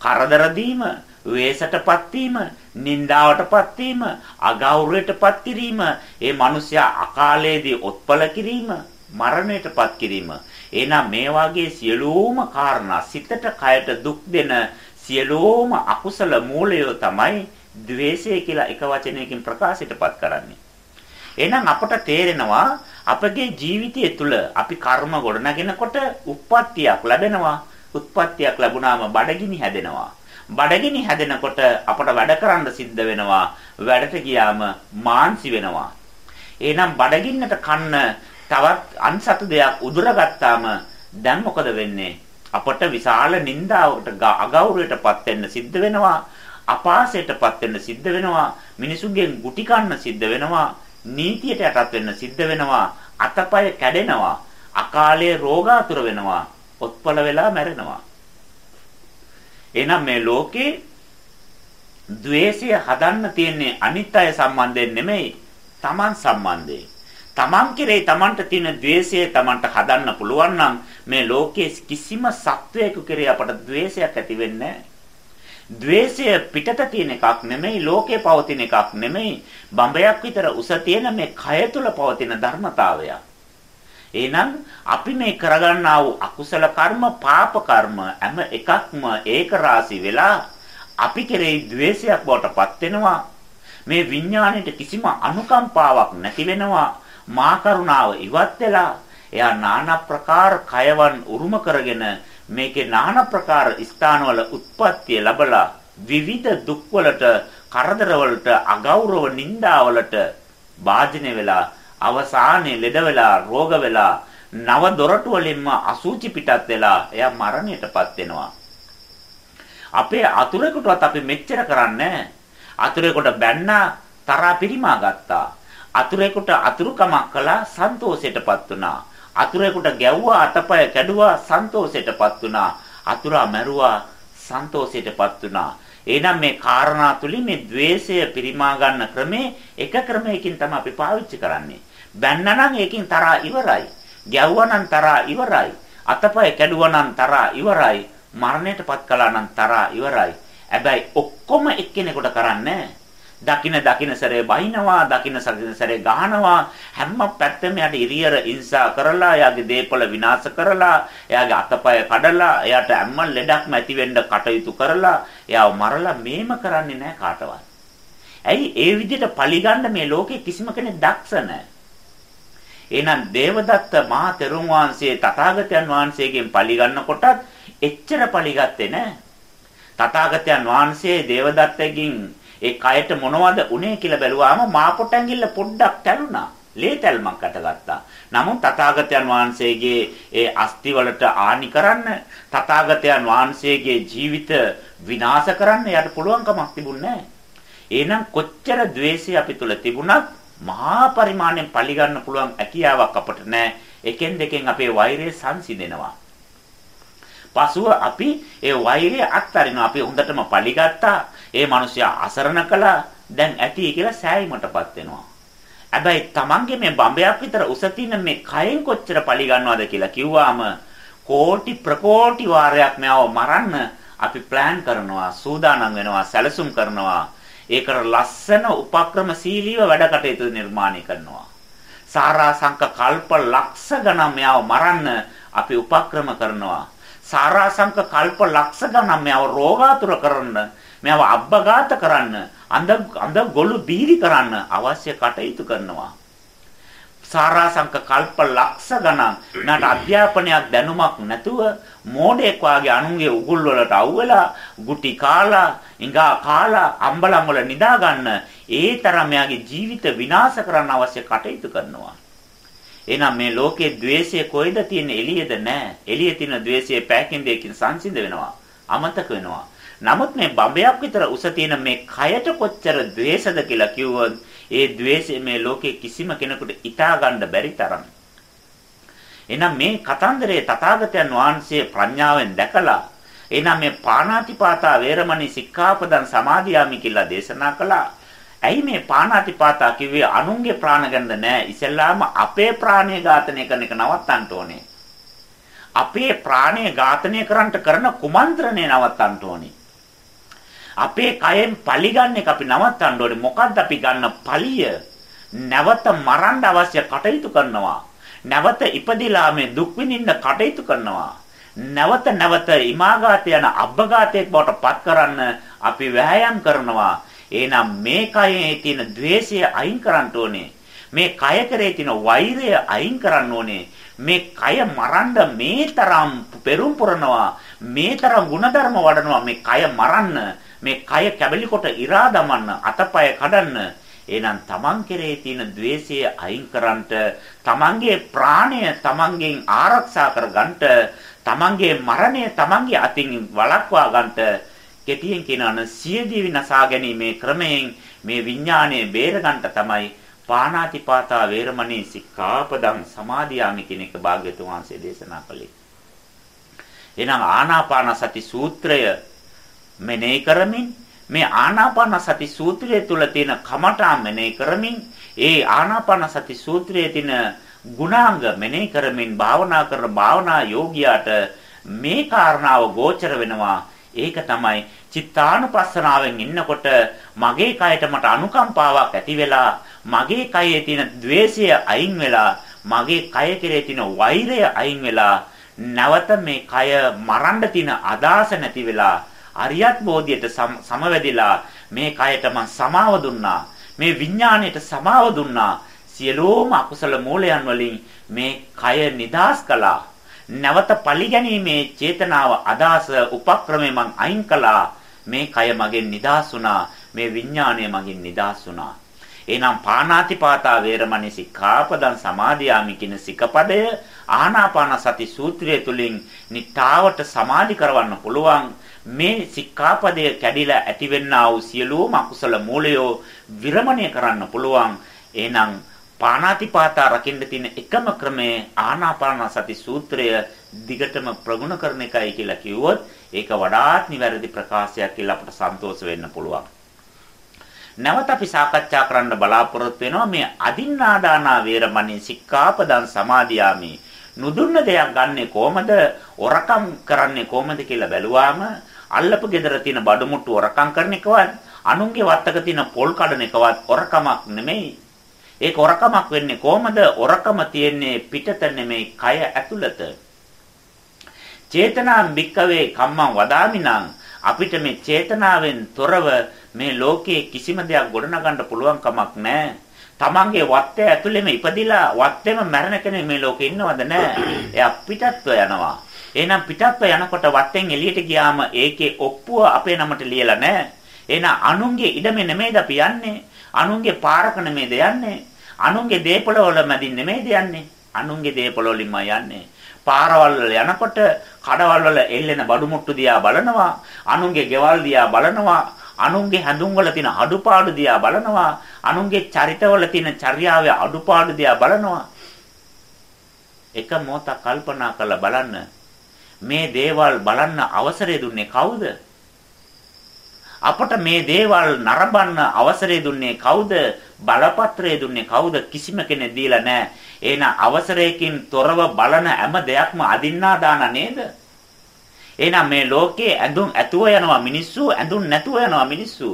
S1: කරදර දීම, වේසටපත් වීම, නින්දාවටපත් වීම, අගෞරවයටපත් කිරීම, ඒ මිනිසයා අකාලයේදී උත්පල කිරීම, මරණයටපත් කිරීම. එහෙනම් මේ වාගේ සියලුම කාරණා සිතට කයට දුක් දෙන සියලුම අකුසල මූලය තමයි ද්වේෂය කියලා එක වචනයකින් ප්‍රකාශයටපත් කරන්නේ. එහෙනම් අපට තේරෙනවා අපගේ ජීවිතය තුළ අපි කර්ම ගොඩනගෙනකොට උප්පත්තියක් ලැබෙනවා. උත්පත්තියක් ලැබුණාම බඩගිනි හැදෙනවා. බඩගිනි හැදෙනකොට අපට වැඩ කරන්න සිද්ධ වෙනවා. වැඩට ගියාම මාන්සි වෙනවා. එහෙනම් බඩගින්නට කන්න තවත් අන්සතු දෙයක් උදුරගත්තාම දැන් මොකද වෙන්නේ? අපට විශාල නිന്ദාවකට අගෞරවයටපත් වෙන්න සිද්ධ වෙනවා. අපාසයටපත් වෙන්න සිද්ධ වෙනවා. මිනිසුන්ගෙන් ගුටි කන්න සිද්ධ වෙනවා. නීතියට යටත් වෙන්න සිද්ධ වෙනවා අතපය කැඩෙනවා අකාලයේ රෝගාතුර වෙනවා ඔත්පල වෙලා මැරෙනවා. එහෙනම් මේ ලෝකේ द्वේෂය හදන්න තියෙන්නේ අනිත් අය සම්බන්ධයෙන් නෙමෙයි Taman සම්බන්ධයෙන්. Taman කෙරේ Tamanට තියෙන द्वේෂය Tamanට හදන්න පුළුවන් නම් මේ ලෝකයේ කිසිම සත්වයක කෙරේ අපට द्वේෂයක් ඇති වෙන්නේ නැහැ. ද්වේෂය පිටත තියෙන එකක් නෙමෙයි ලෝකේ පවතින එකක් නෙමෙයි බඹයක් විතර උස තියෙන මේ කය තුල පවතින ධර්මතාවය. එහෙනම් අපි මේ කරගන්නා වූ අකුසල කර්ම පාප කර්ම හැම එකක්ම ඒක රාශි වෙලා අපි කෙරෙහි ද්වේෂයක් බවට පත් වෙනවා. මේ විඥාණයට කිසිම අනුකම්පාවක් නැති වෙනවා. මා කරුණාව ඉවත් වෙලා එයා নানা ප්‍රකාර කයවන් උරුම කරගෙන මේකේ নানা ප්‍රකාර ස්ථානවල උත්පත්ති ලැබලා විවිධ දුක්වලට කරදරවලට අගෞරව නින්දාවලට භාජනය වෙලා අවසානයේ ලෙඩ වෙලා රෝග වෙලා නව දොරටු වලින්ම අසුචි පිටත් වෙලා එයා මරණයටපත් වෙනවා. අපේ අතුරෙකුටවත් අපි මෙච්චර කරන්නේ අතුරෙකුට බැන්නා තරහා පිරිමා ගත්තා. අතුරෙකුට අතුරුකමක් කළා සන්තෝෂයටපත් වුණා. අතුරෙකුට ගැව්වා අතපය කැඩුවා සන්තෝෂයටපත් වුණා අතුරා මැරුවා සන්තෝෂයටපත් වුණා එහෙනම් මේ කාරණා තුලින් මේ द्वේෂය පිරිමා ගන්න ක්‍රමේ එක ක්‍රමයකින් තමයි අපි පාවිච්චි කරන්නේ. බැන්නනම් ඒකෙන් තරහා ඉවරයි. ගැව්වනම් තරහා ඉවරයි. අතපය කැඩුවනම් තරහා ඉවරයි. මරණයටපත් කළා නම් තරහා ඉවරයි. හැබැයි ඔක්කොම එක්කෙනෙකුට කරන්නේ දකින දකින සැරේ බහිනවා දකින සැරේ ගහනවා හැම පැත්තෙම යට ඉරියර ඉන්සා කරලා එයාගේ දේපල විනාශ කරලා එයාගේ අතපය කඩලා එයාට හැම ලෙඩක්ම ඇති වෙන්න කටයුතු කරලා එයාව මරලා මේම කරන්නේ නැහැ කාටවත්. ඇයි ඒ විදිහට පරිගන්න මේ ලෝකේ කිසිම කෙනෙක් දක්ෂ නැහැ. එහෙනම් දේවදත්ත මහා තෙරුන් වහන්සේ තථාගතයන් වහන්සේගෙන් පරිගන්නකොටත් එච්චර පරිගත්තේ නැහැ. තථාගතයන් වහන්සේ දේවදත්තගෙන් ඒ කයට මොනවද උනේ කියලා බැලුවාම මාපොට ඇඟිල්ල පොඩ්ඩක් තැළුණා. ලේ තැල්මක් අටගත්තා. නමුත් තථාගතයන් වහන්සේගේ ඒ අස්ති වලට ආනි කරන්න තථාගතයන් වහන්සේගේ ජීවිත විනාශ කරන්න යට පුළුවන්කමක් තිබුණේ නැහැ. එහෙනම් කොච්චර द्वේෂය අපි තුල තිබුණත් මහා පරිමාණයෙන් පරිගන්න පුළුවන් හැකියාවක් අපට නැහැ. එකෙන් දෙකෙන් අපේ වෛරය සංසිඳෙනවා. පසුව අපි ඒ වෛරය අත්හරිනවා. අපි හොඳටම පරිගත්තා. ඒ මිනිසයා අසරණ කළා. දැන් ඇති කියලා සෑයීමටපත් වෙනවා. හැබැයි Tamange මේ බඹයක් විතර උස තියෙන මේ කයෙන් කොච්චර පලි ගන්නවද කියලා කිව්වාම කෝටි ප්‍රකෝටි වාරයක් මෙව මරන්න අපි ප්ලෑන් කරනවා සූදානම් වෙනවා සැලසුම් කරනවා ඒකට ලස්සන උපක්‍රමශීලීව වැඩ කටයුතු නිර්මාණය කරනවා සාරා සංක කල්ප ලක්ෂ ගණන් මෙව මරන්න අපි උපක්‍රම කරනවා සාරා සංක කල්ප ලක්ෂ ගණන් මෙව රෝගාතුර කරන්න මෙයව අබ්බගත කරන්න, අඳ අඳ ගොළු බීරි කරන්න අවශ්‍ය කටයුතු කරනවා. සාරාංශක කල්ප ලක්ෂ ගණන් නට අධ්‍යාපනයක් දැනුමක් නැතුව මෝඩෙක් වාගේ අනුන්ගේ උගුල් වලට අවුලා ගුටි කාලා ඉඟා කාලා අම්බලම් වල නිදා ගන්න ඒ තරම් එයාගේ ජීවිත විනාශ කරන්න අවශ්‍ය කටයුතු කරනවා. එහෙනම් මේ ලෝකයේ द्वේෂය කොයිද තියෙන්නේ? එළියද නැහැ එළියේ තියෙන द्वේෂය පැකින්දයකින් සංසිඳ වෙනවා. අමතක වෙනවා. නමුත් මේ බඹයක් විතර උස තියෙන මේ කයට කොච්චර द्वेषද කියලා කිව්වොත් ඒ द्वेषය මේ ලෝකේ කිසිම කෙනෙකුට ඉතා ගන්න බැරි තරම්. එහෙනම් මේ කතන්දරයේ තථාගතයන් වහන්සේ ප්‍රඥාවෙන් දැකලා එහෙනම් මේ පාණාතිපාතා වේරමණී සික්ඛාපදං සමාදියාමි කියලා දේශනා කළා. ඇයි මේ පාණාතිපාතා කිව්වේ අනුන්ගේ ප්‍රාණ ගන්න නෑ ඉසෙල්ලාම අපේ ප්‍රාණය ඝාතනය කරන එක නවත්තන්න ඕනේ. අපේ ප්‍රාණය ඝාතනය කරන්නට කරන කුමන්ත්‍රණය නවත්තන්න ඕනේ. අපේ කයෙන් පලි ගන්න එක අපි නවත්තන්න ඕනේ. මොකද්ද අපි ගන්න පලිය? නැවත මරන්න අවශ්‍ය කටයුතු කරනවා. නැවත ඉපදිලා මේ දුක් විඳින්න කටයුතු කරනවා. නැවත නැවත ඉමාගාත යන අබ්බගාතයක් බවට පත් කරන්න අපි වෑයම් කරනවා. එහෙනම් මේ කයේ තියෙන द्वේෂය අයින් කරන්න ඕනේ. මේ කය කරේ තියෙන වෛරය අයින් කරන්න ඕනේ. මේ කය මරන්න මේ තරම් පෙරුම් පුරනවා මේ තරම් ಗುಣධර්ම වඩනවා මේ කය මරන්න මේ කය කැබලි කොට ඉරා දමන්න අතපය කඩන්න එහෙනම් තමන් කෙරේ තියෙන द्वේෂය අයින් කරන්නට තමන්ගේ ප්‍රාණය තමන්ගෙන් ආරක්ෂා කරගන්නට තමන්ගේ මරණය තමන්ගේ අතින් වළක්වා ගන්නට කෙටියෙන් කියනවා සියදී විනාසා ගැනීමේ ක්‍රමයෙන් මේ විඥාණය බේරගන්නට තමයි පාණාතිපාතා වේරමණී සික්ඛාපදං සමාදියාමි කියන එක භාග්‍යතුන් වහන්සේ දේශනා කළේ. එහෙනම් ආනාපාන සති සූත්‍රය මෙනෙහි කරමින් මේ ආනාපාන සති සූත්‍රය තුල තියෙන කමඨා මෙනෙහි කරමින් ඒ ආනාපාන සති සූත්‍රයේ තියෙන ගුණාංග මෙනෙහි කරමින් භාවනා කරන භාවනා යෝගියාට මේ කාරණාව ගෝචර වෙනවා. ඒක තමයි චිත්තානුපස්සනාවෙන් ඉන්නකොට මගේ කයට මට අනුකම්පාවක් ඇති වෙලා මගේ කයේ තියෙන द्वේෂය අයින් වෙලා මගේ කය කෙරේ තියෙන වෛරය අයින් වෙලා නැවත මේ කය මරන්න තියෙන අදාස නැති වෙලා අරියත් බෝධියට සමවැදිලා මේ කයට මං සමාව දුන්නා. මේ විඥාණයට සමාව දුන්නා. සියලුම අකුසල මූලයන් වලින් මේ කය නිදාස් කළා. නැවත පරිගැනීමේ චේතනාව අදාස උපක්‍රමයෙන් මං අයින් කළා. මේ කය මගෙන් නිදාස් වුණා. මේ විඥාණය මගෙන් නිදාස් වුණා. එහෙනම් පාණාතිපාතා වේරමණී සික්ඛාපදං සමාදියාමි කියන සිකපදය ආනාපාන සති සූත්‍රය තුලින් නිට්ටාවට සමාධි කරවන්න පුළුවන් මේ සික්ඛාපදය කැඩිලා ඇතිවෙන්නා වූ සියලුම අකුසල මූලයෝ විරමණය කරන්න පුළුවන් එහෙනම් පාණාතිපාතා රකින්න තියෙන එකම ක්‍රමය ආනාපාන සති සූත්‍රය දිගටම ප්‍රගුණ කරන එකයි කියලා කිව්වොත් ඒක වඩාත් නිවැරදි ප්‍රකාශයක් කියලා අපට සන්තෝෂ වෙන්න පුළුවන්. නැවත අපි සාකච්ඡා කරන්න බලාපොරොත්තු වෙනවා මේ අදින්නාදානා වේරමණී සික්ඛාපදං සමාදියාමි. නුදුන්න දෙයක් ගන්නෙ කොහමද? ඔරකම් කරන්නේ කොහමද කියලා බැලුවාම අල්ලපු gedara තියෙන බඩු මුට්ටු ඔරකම් කරන එකවත් අනුන්ගේ වත්තක තියෙන පොල් කඩන එකවත් ඔරකමක් නෙමෙයි. ඒක ඔරකමක් වෙන්නේ කොහමද? ඔරකම තියෙන්නේ පිටත නෙමෙයි කය ඇතුළත. චේතනා බික්කවේ කම්මං වදාමිනං අපිට මේ චේතනාවෙන් තොරව මේ ලෝකයේ කිසිම දෙයක් ගොඩනගන්න පුළුවන් කමක් නැහැ. තමන්ගේ වත්තේ ඇතුළෙම ඉපදිලා වත්තේම මැරෙන කෙනෙක් මේ ලෝකේ ඉන්නවද නැහැ. එයා පිටත්ව යනවා. එහෙනම් පිටත්ව යනකොට වත්තෙන් එළියට ගියාම ඒකේ ඔප්පුව අපේ නමට ලියලා නැහැ. එහෙනම් අනුන්ගේ ඉඩමේ නෙමෙයිද අපි යන්නේ. අනුන්ගේ පාරක නෙමෙයිද යන්නේ. අනුන්ගේ දේපොළ වල මැදින් නෙමෙයිද යන්නේ. අනුන්ගේ දේපොළ වලින්ම යන්නේ. පාරවල් වල යනකොට කඩවල් වල එල්ලෙන බඩු මුට්ටු දිහා බලනවා. අනුන්ගේ ගෙවල් දිහා බලනවා. අනුන්ගේ හැඳුම් වල තියෙන අඩුපාඩු දිහා බලනවා. අනුන්ගේ චරිතවල තියෙන චර්යාවේ අඩුපාඩු දිහා බලනවා. එක මොහොතක් කල්පනා කරලා බලන්න මේ දේවල් බලන්න අවසරය දුන්නේ කවුද? අපට මේ දේවල් නරඹන්න අවසරය දුන්නේ කවුද? බලපත්‍රය දුන්නේ කවුද? කිසිම කෙනෙක් දීලා නැහැ. එහෙනම් අවසරයකින් තොරව බලන හැම දෙයක්ම අදින්නා දාන නේද? එහෙනම් මේ ලෝකයේ ඇඳුම් ඇතුව යනවා මිනිස්සු ඇඳුම් නැතුව යනවා මිනිස්සු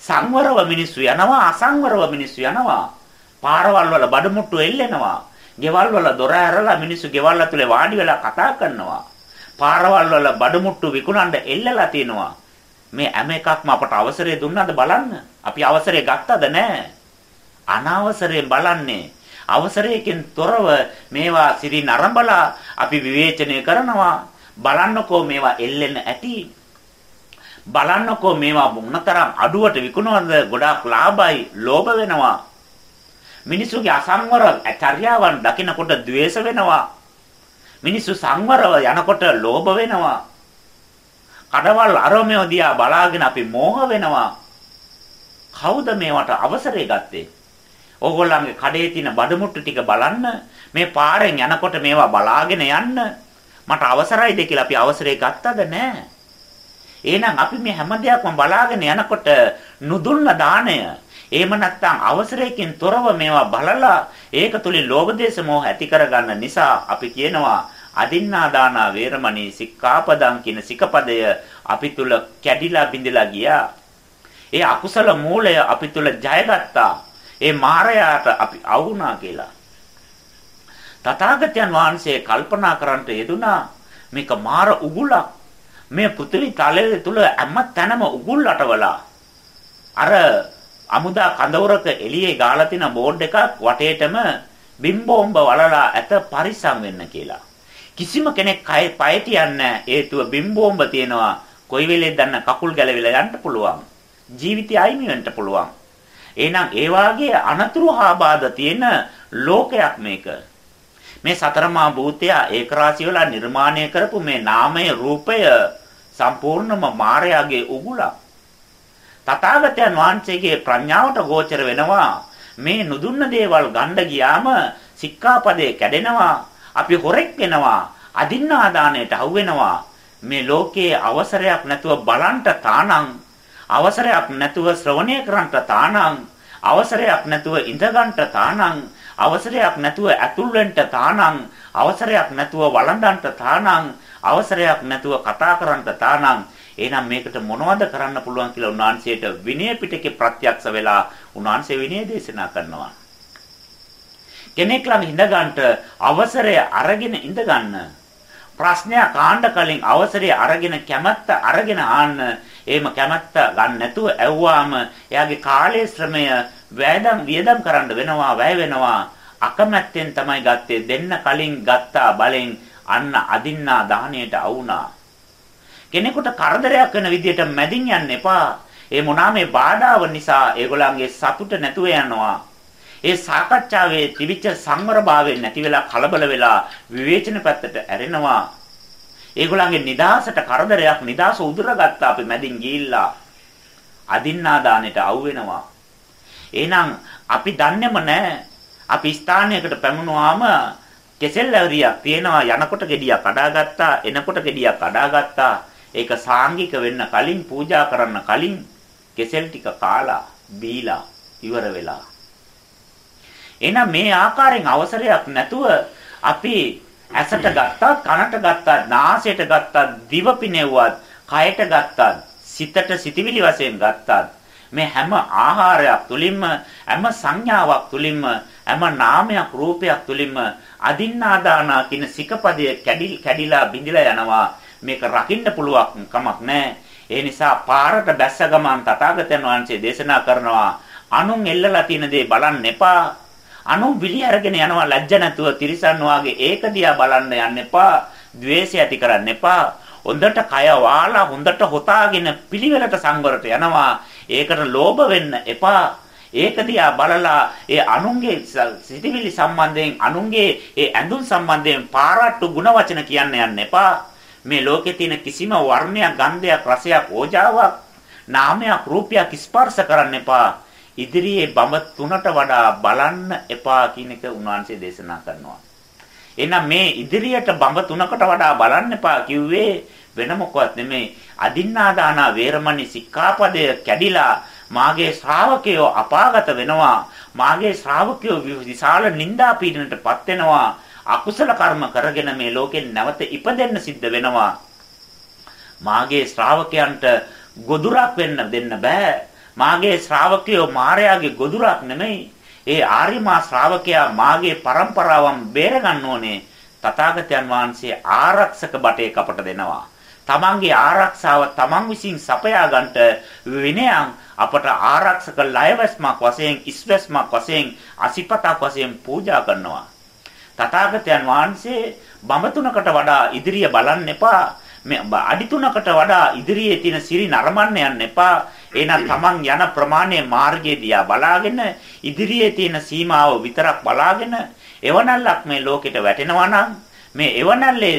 S1: සංවරව මිනිස්සු යනවා අසංවරව මිනිස්සු යනවා පාරවල් වල බඩමුට්ටු එල්ලෙනවා ගෙවල් වල දොර ඇරලා මිනිස්සු ගෙවල් ඇතුලේ වාඩි වෙලා කතා කරනවා පාරවල් වල බඩමුට්ටු විකුණන්න එල්ලලා තිනවා මේ හැම එකක්ම අපට අවසරය දුන්නාද බලන්න අපි අවසරය ගත්තද නැහැ අනවසරයෙන් බලන්නේ අවසරයකින් තොරව මේවා සිරි නරඹලා අපි විවේචනය කරනවා බලන්නකෝ මේවා එල්ලෙන්න ඇති. බලන්නකෝ මේවා මොනතරම් අඩුවට විකුණනවද ගොඩාක් ලාභයි ලෝභ වෙනවා. මිනිසුගේ අසංවර චර්යාවන් දකිනකොට द्वේෂ වෙනවා. මිනිස්සු සංවරව යනකොට ලෝභ වෙනවා. කඩවල් අරමෙව දිහා බලාගෙන අපි මෝහ වෙනවා. කවුද මේවට අවසරය ගත්තේ? ඕගොල්ලන්ගේ කඩේ තියෙන බඩමුට්ටු ටික බලන්න මේ පාරෙන් යනකොට මේවා බලාගෙන යන්න මට අවසරයිද කියලා අපි අවසරය ගත්තද නැහැ. එහෙනම් අපි මේ හැම දෙයක්ම බලාගෙන යනකොට නුදුන්න දාණය එහෙම නැත්නම් අවසරයකින් තොරව මේවා බලලා ඒක තුලින් ලෝභ දේශ මොහ ඇති කරගන්න නිසා අපි කියනවා අදින්නා දානා වේරමණී සික්ඛාපදං කියන සිකපදය අපි තුල කැඩිලා බිඳලා ගියා. ඒ අකුසල මූලය අපි තුල ජයගත්තා. ඒ මායයට අපි අවුනා කියලා. තථාගතයන් වහන්සේ කල්පනා කරන්නට යෙදුනා මේක මාර උගුලක් මේ පෘථිවි තලයේ තුල හැම තැනම උගුල් අටවලා අර අමුදා කඳවුරක එළියේ ගාලා තියෙන බෝඩ් එකක් වටේටම බිම්බෝම්බ වලලා ඇත පරිස්සම් වෙන්න කියලා. කිසිම කෙනෙක් කය පය තියන්නේ හේතුව බිම්බෝම්බ තියෙනවා. කොයි වෙලේ දන්න කකුල් ගැලවිලා යන්න පුළුවන්. ජීවිතය අයිමි වෙන්න පුළුවන්. එහෙනම් ඒ වාගේ අනතුරු ආබාධ තියෙන ලෝකයක් මේක. මේ සතරමා භූතය ඒකරාශී වෙලා නිර්මාණය කරපු මේ නාමය රූපය සම්පූර්ණම මායාවේ උගුලක්. තථාගතයන් වහන්සේගේ ප්‍රඥාවට ගෝචර වෙනවා. මේ නුදුන්න දේවල් ගන්න ගියාම සික්ඛාපදේ කැඩෙනවා. අපි හොරෙක් වෙනවා අදින්නාදානයට අහු වෙනවා. මේ ලෝකයේ අවසරයක් නැතුව බලන්ට තානං අවසරයක් නැතුව ශ්‍රවණය කරන්ට තානං අවසරයක් නැතුව ඉඳගන්ට තානං අවසරයක් නැතුව ඇතුල් වෙන්න තානං අවසරයක් නැතුව වළඳන්ට තානං අවසරයක් නැතුව කතා කරන්නට තානං එහෙනම් මේකට මොනවද කරන්න පුළුවන් කියලා උන්වහන්සේට විනය පිටකේ ප්‍රත්‍යක්ෂ වෙලා උන්වහන්සේ විනය දේශනා කරනවා. කෙනෙක් ළඟ ඉඳ ගන්නට අවසරය අරගෙන ඉඳ ගන්න ප්‍රශ්නයක් ආන්න කලින් අවසරය අරගෙන කැමැත්ත අරගෙන ආන්න එහෙම කැමැත්ත ගන්න නැතුව ඇව්වාම එයාගේ කාලයේ ශ්‍රමය වැයදම් වියදම් කරන්න වෙනවා වැය වෙනවා. අකමැත්තෙන් තමයි ගත්තේ. දෙන්න කලින් ගත්තා බලෙන් අන්න අදින්නා දාහණයට අවුනා කෙනෙකුට කරදරයක් වෙන විදියට මැදින් යන්න එපා. ඒ මොනවා මේ බාධාව නිසා ඒගොල්ලන්ගේ සතුට නැතුව යනවා. ඒ සාකච්ඡාවේ තිබිච්ච සංවරභාවය නැති වෙලා කලබල වෙලා විවේචන පැත්තට ඇරෙනවා. ඒගොල්ලන්ගේ නිදාසට කරදරයක් නිදාස උදුරගත්තා අපි මැදින් ගිහිල්ලා. අදින්නා දානෙට අවු වෙනවා එහෙනම් අපි දන්නේම නැහැ. අපි ස්ථානයකට පැමුණුවාම කෙසෙල් ඇවරියක් තියෙනවා යනකොට gediya කඩාගත්තා එනකොට gediya කඩාගත්තා. ඒක සාංගික වෙන්න කලින් පූජා කරන්න කලින් කෙසෙල් ටික කාලා බීලා ඉවර වෙලා. එහෙනම් මේ ආකාරයෙන් අවසරයක් නැතුව අපි ඇසට ගත්තා කනට ගත්තා නාසයට ගත්තා දිව පිනෙව්වත් කයට ගත්තා සිතට සිතිවිලි වශයෙන් ගත්තා මේ හැම ආහාරයක් තුලින්ම හැම සංඥාවක් තුලින්ම හැම නාමයක් රූපයක් තුලින්ම අදින්නාදානා කියන සිකපදය කැඩිලා බිඳිලා යනවා මේක රකින්න පුළුවන් කමක් නැහැ. ඒ නිසා පාරට බැස්ස ගමන් තථාගතයන් වහන්සේ දේශනා කරනවා අනුන් එල්ලලා තියෙන දේ බලන්න එපා. අනුන් විලි අරගෙන යනවා ලැජ්ජ නැතුව තිරිසන් වාගේ ඒක දිහා බලන්න යන්න එපා. द्वේෂය ඇති කරන්න එපා. හොඳට කය වාලා හොඳට හොතාගෙන පිළිවෙලට සංවරට යනවා. ඒකට ලෝභ වෙන්න එපා. ඒක දිහා බලලා ඒ අනුන්ගේ සිතිවිලි සම්බන්ධයෙන් අනුන්ගේ ඒ ඇඳුම් සම්බන්ධයෙන් පාරාට්ටු ಗುಣ වචන කියන්න යන්න එපා. මේ ලෝකේ තියෙන කිසිම වර්ණයක්, ගන්ධයක්, රසයක්, ඕජාවක්, නාමයක්, රූපයක් ස්පර්ශ කරන්න එපා. ඉදිරියේ බඹ තුනට වඩා බලන්න එපා කියන එක උන්වහන්සේ දේශනා කරනවා. එහෙනම් මේ ඉදිරියට බඹ තුනකට වඩා බලන්න එපා කිව්වේ වෙන මොකවත් නෙමෙයි අදින්නාදාන වේරමණී සික්ඛාපදය කැඩිලා මාගේ ශ්‍රාවකයෝ අපාගත වෙනවා මාගේ ශ්‍රාවකයෝ විශාල නිന്ദා පීඩනටපත් වෙනවා අකුසල කර්ම කරගෙන මේ ලෝකෙන් නැවත ඉපදෙන්න සිද්ධ වෙනවා. මාගේ ශ්‍රාවකයන්ට ගොදුරක් වෙන්න දෙන්න බෑ. මාගේ ශ්‍රාවකයෝ මායාගේ ගොදුරක් නෙමෙයි. ඒ ආර්යමා ශ්‍රාවකයා මාගේ પરම්පරාවන් බේර ගන්න ඕනේ. තථාගතයන් වහන්සේ ආරක්ෂක බටේ කපට දෙනවා. තමන්ගේ ආරක්ෂාව තමන් විසින් සපයා ගන්නට විනයන් අපට ආරක්ෂක ලයවැස්මක් වශයෙන් ඉස්වැස්මක් වශයෙන් අසිපතක් වශයෙන් පූජා කරනවා. තථාගතයන් වහන්සේ බඹ තුනකට වඩා ඉදිරිය බලන්න එපා. මේ අඩි තුනකට වඩා ඉදිරියේ තියෙන සිරි නරඹන්න යන්න එපා. එහෙනම් තමන් යන ප්‍රමාණය මාර්ගයේ දිහා බලාගෙන ඉදිරියේ තියෙන සීමාව විතරක් බලාගෙන එවනල්ලක් මේ ලෝකෙට වැටෙනවා නම් මේ එවනල්ලේ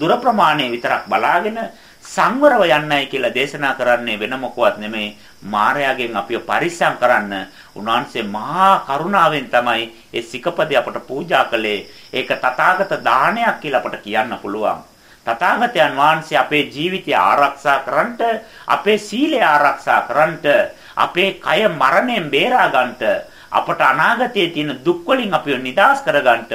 S1: දුර ප්‍රමාණය විතරක් බලාගෙන සංවරව යන්නයි කියලා දේශනා කරන්නේ වෙන මොකවත් නෙමෙයි. මායාවෙන් අපිව පරිස්සම් කරන්න උන්වහන්සේ මහා කරුණාවෙන් තමයි ඒ සිකපදේ අපට පූජා කළේ. ඒක තථාගත දානයක් කියලා අපට කියන්න පුළුවන්. තථාගතයන් වහන්සේ අපේ ජීවිතය ආරක්ෂා කරන්නට අපේ සීලය ආරක්ෂා කරන්නට අපේ කය මරණයෙන් බේරා ගන්නට අපට අනාගතයේ තියෙන දුක් වලින් අපිව නිදහස් කරගන්නට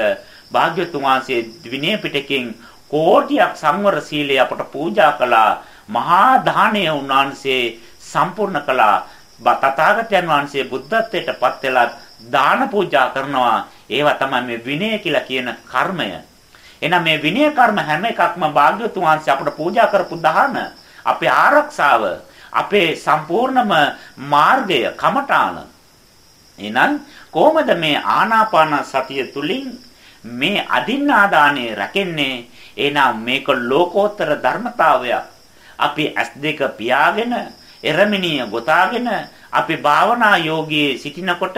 S1: භාග්‍යතුන් වහන්සේ විනය පිටකෙන් කෝටියක් සංවර සීලය අපට පූජා කළා. මහා දාණය උන්වහන්සේ සම්පූර්ණ කළා. තථාගතයන් වහන්සේ බුද්ධත්වයට පත් වෙලා දාන පූජා කරනවා. ඒවා තමයි මේ විනය කියලා කියන කර්මය. එහෙනම් මේ විනය කර්ම හැම එකක්ම භාග්‍යතුන් වහන්සේ අපට පූජා කරපු දාන අපේ ආරක්ෂාව අපේ සම්පූර්ණම මාර්ගය කමඨාන. එහෙනම් කොහොමද මේ ආනාපාන සතිය තුලින් මේ අදින්නාදානය රැකෙන්නේ? එහෙනම් මේක ලෝකෝත්තර ධර්මතාවයක්. අපි S2 පියාගෙන එරමිනිය ගොතාගෙන අපි භාවනා යෝගී සිටිනකොට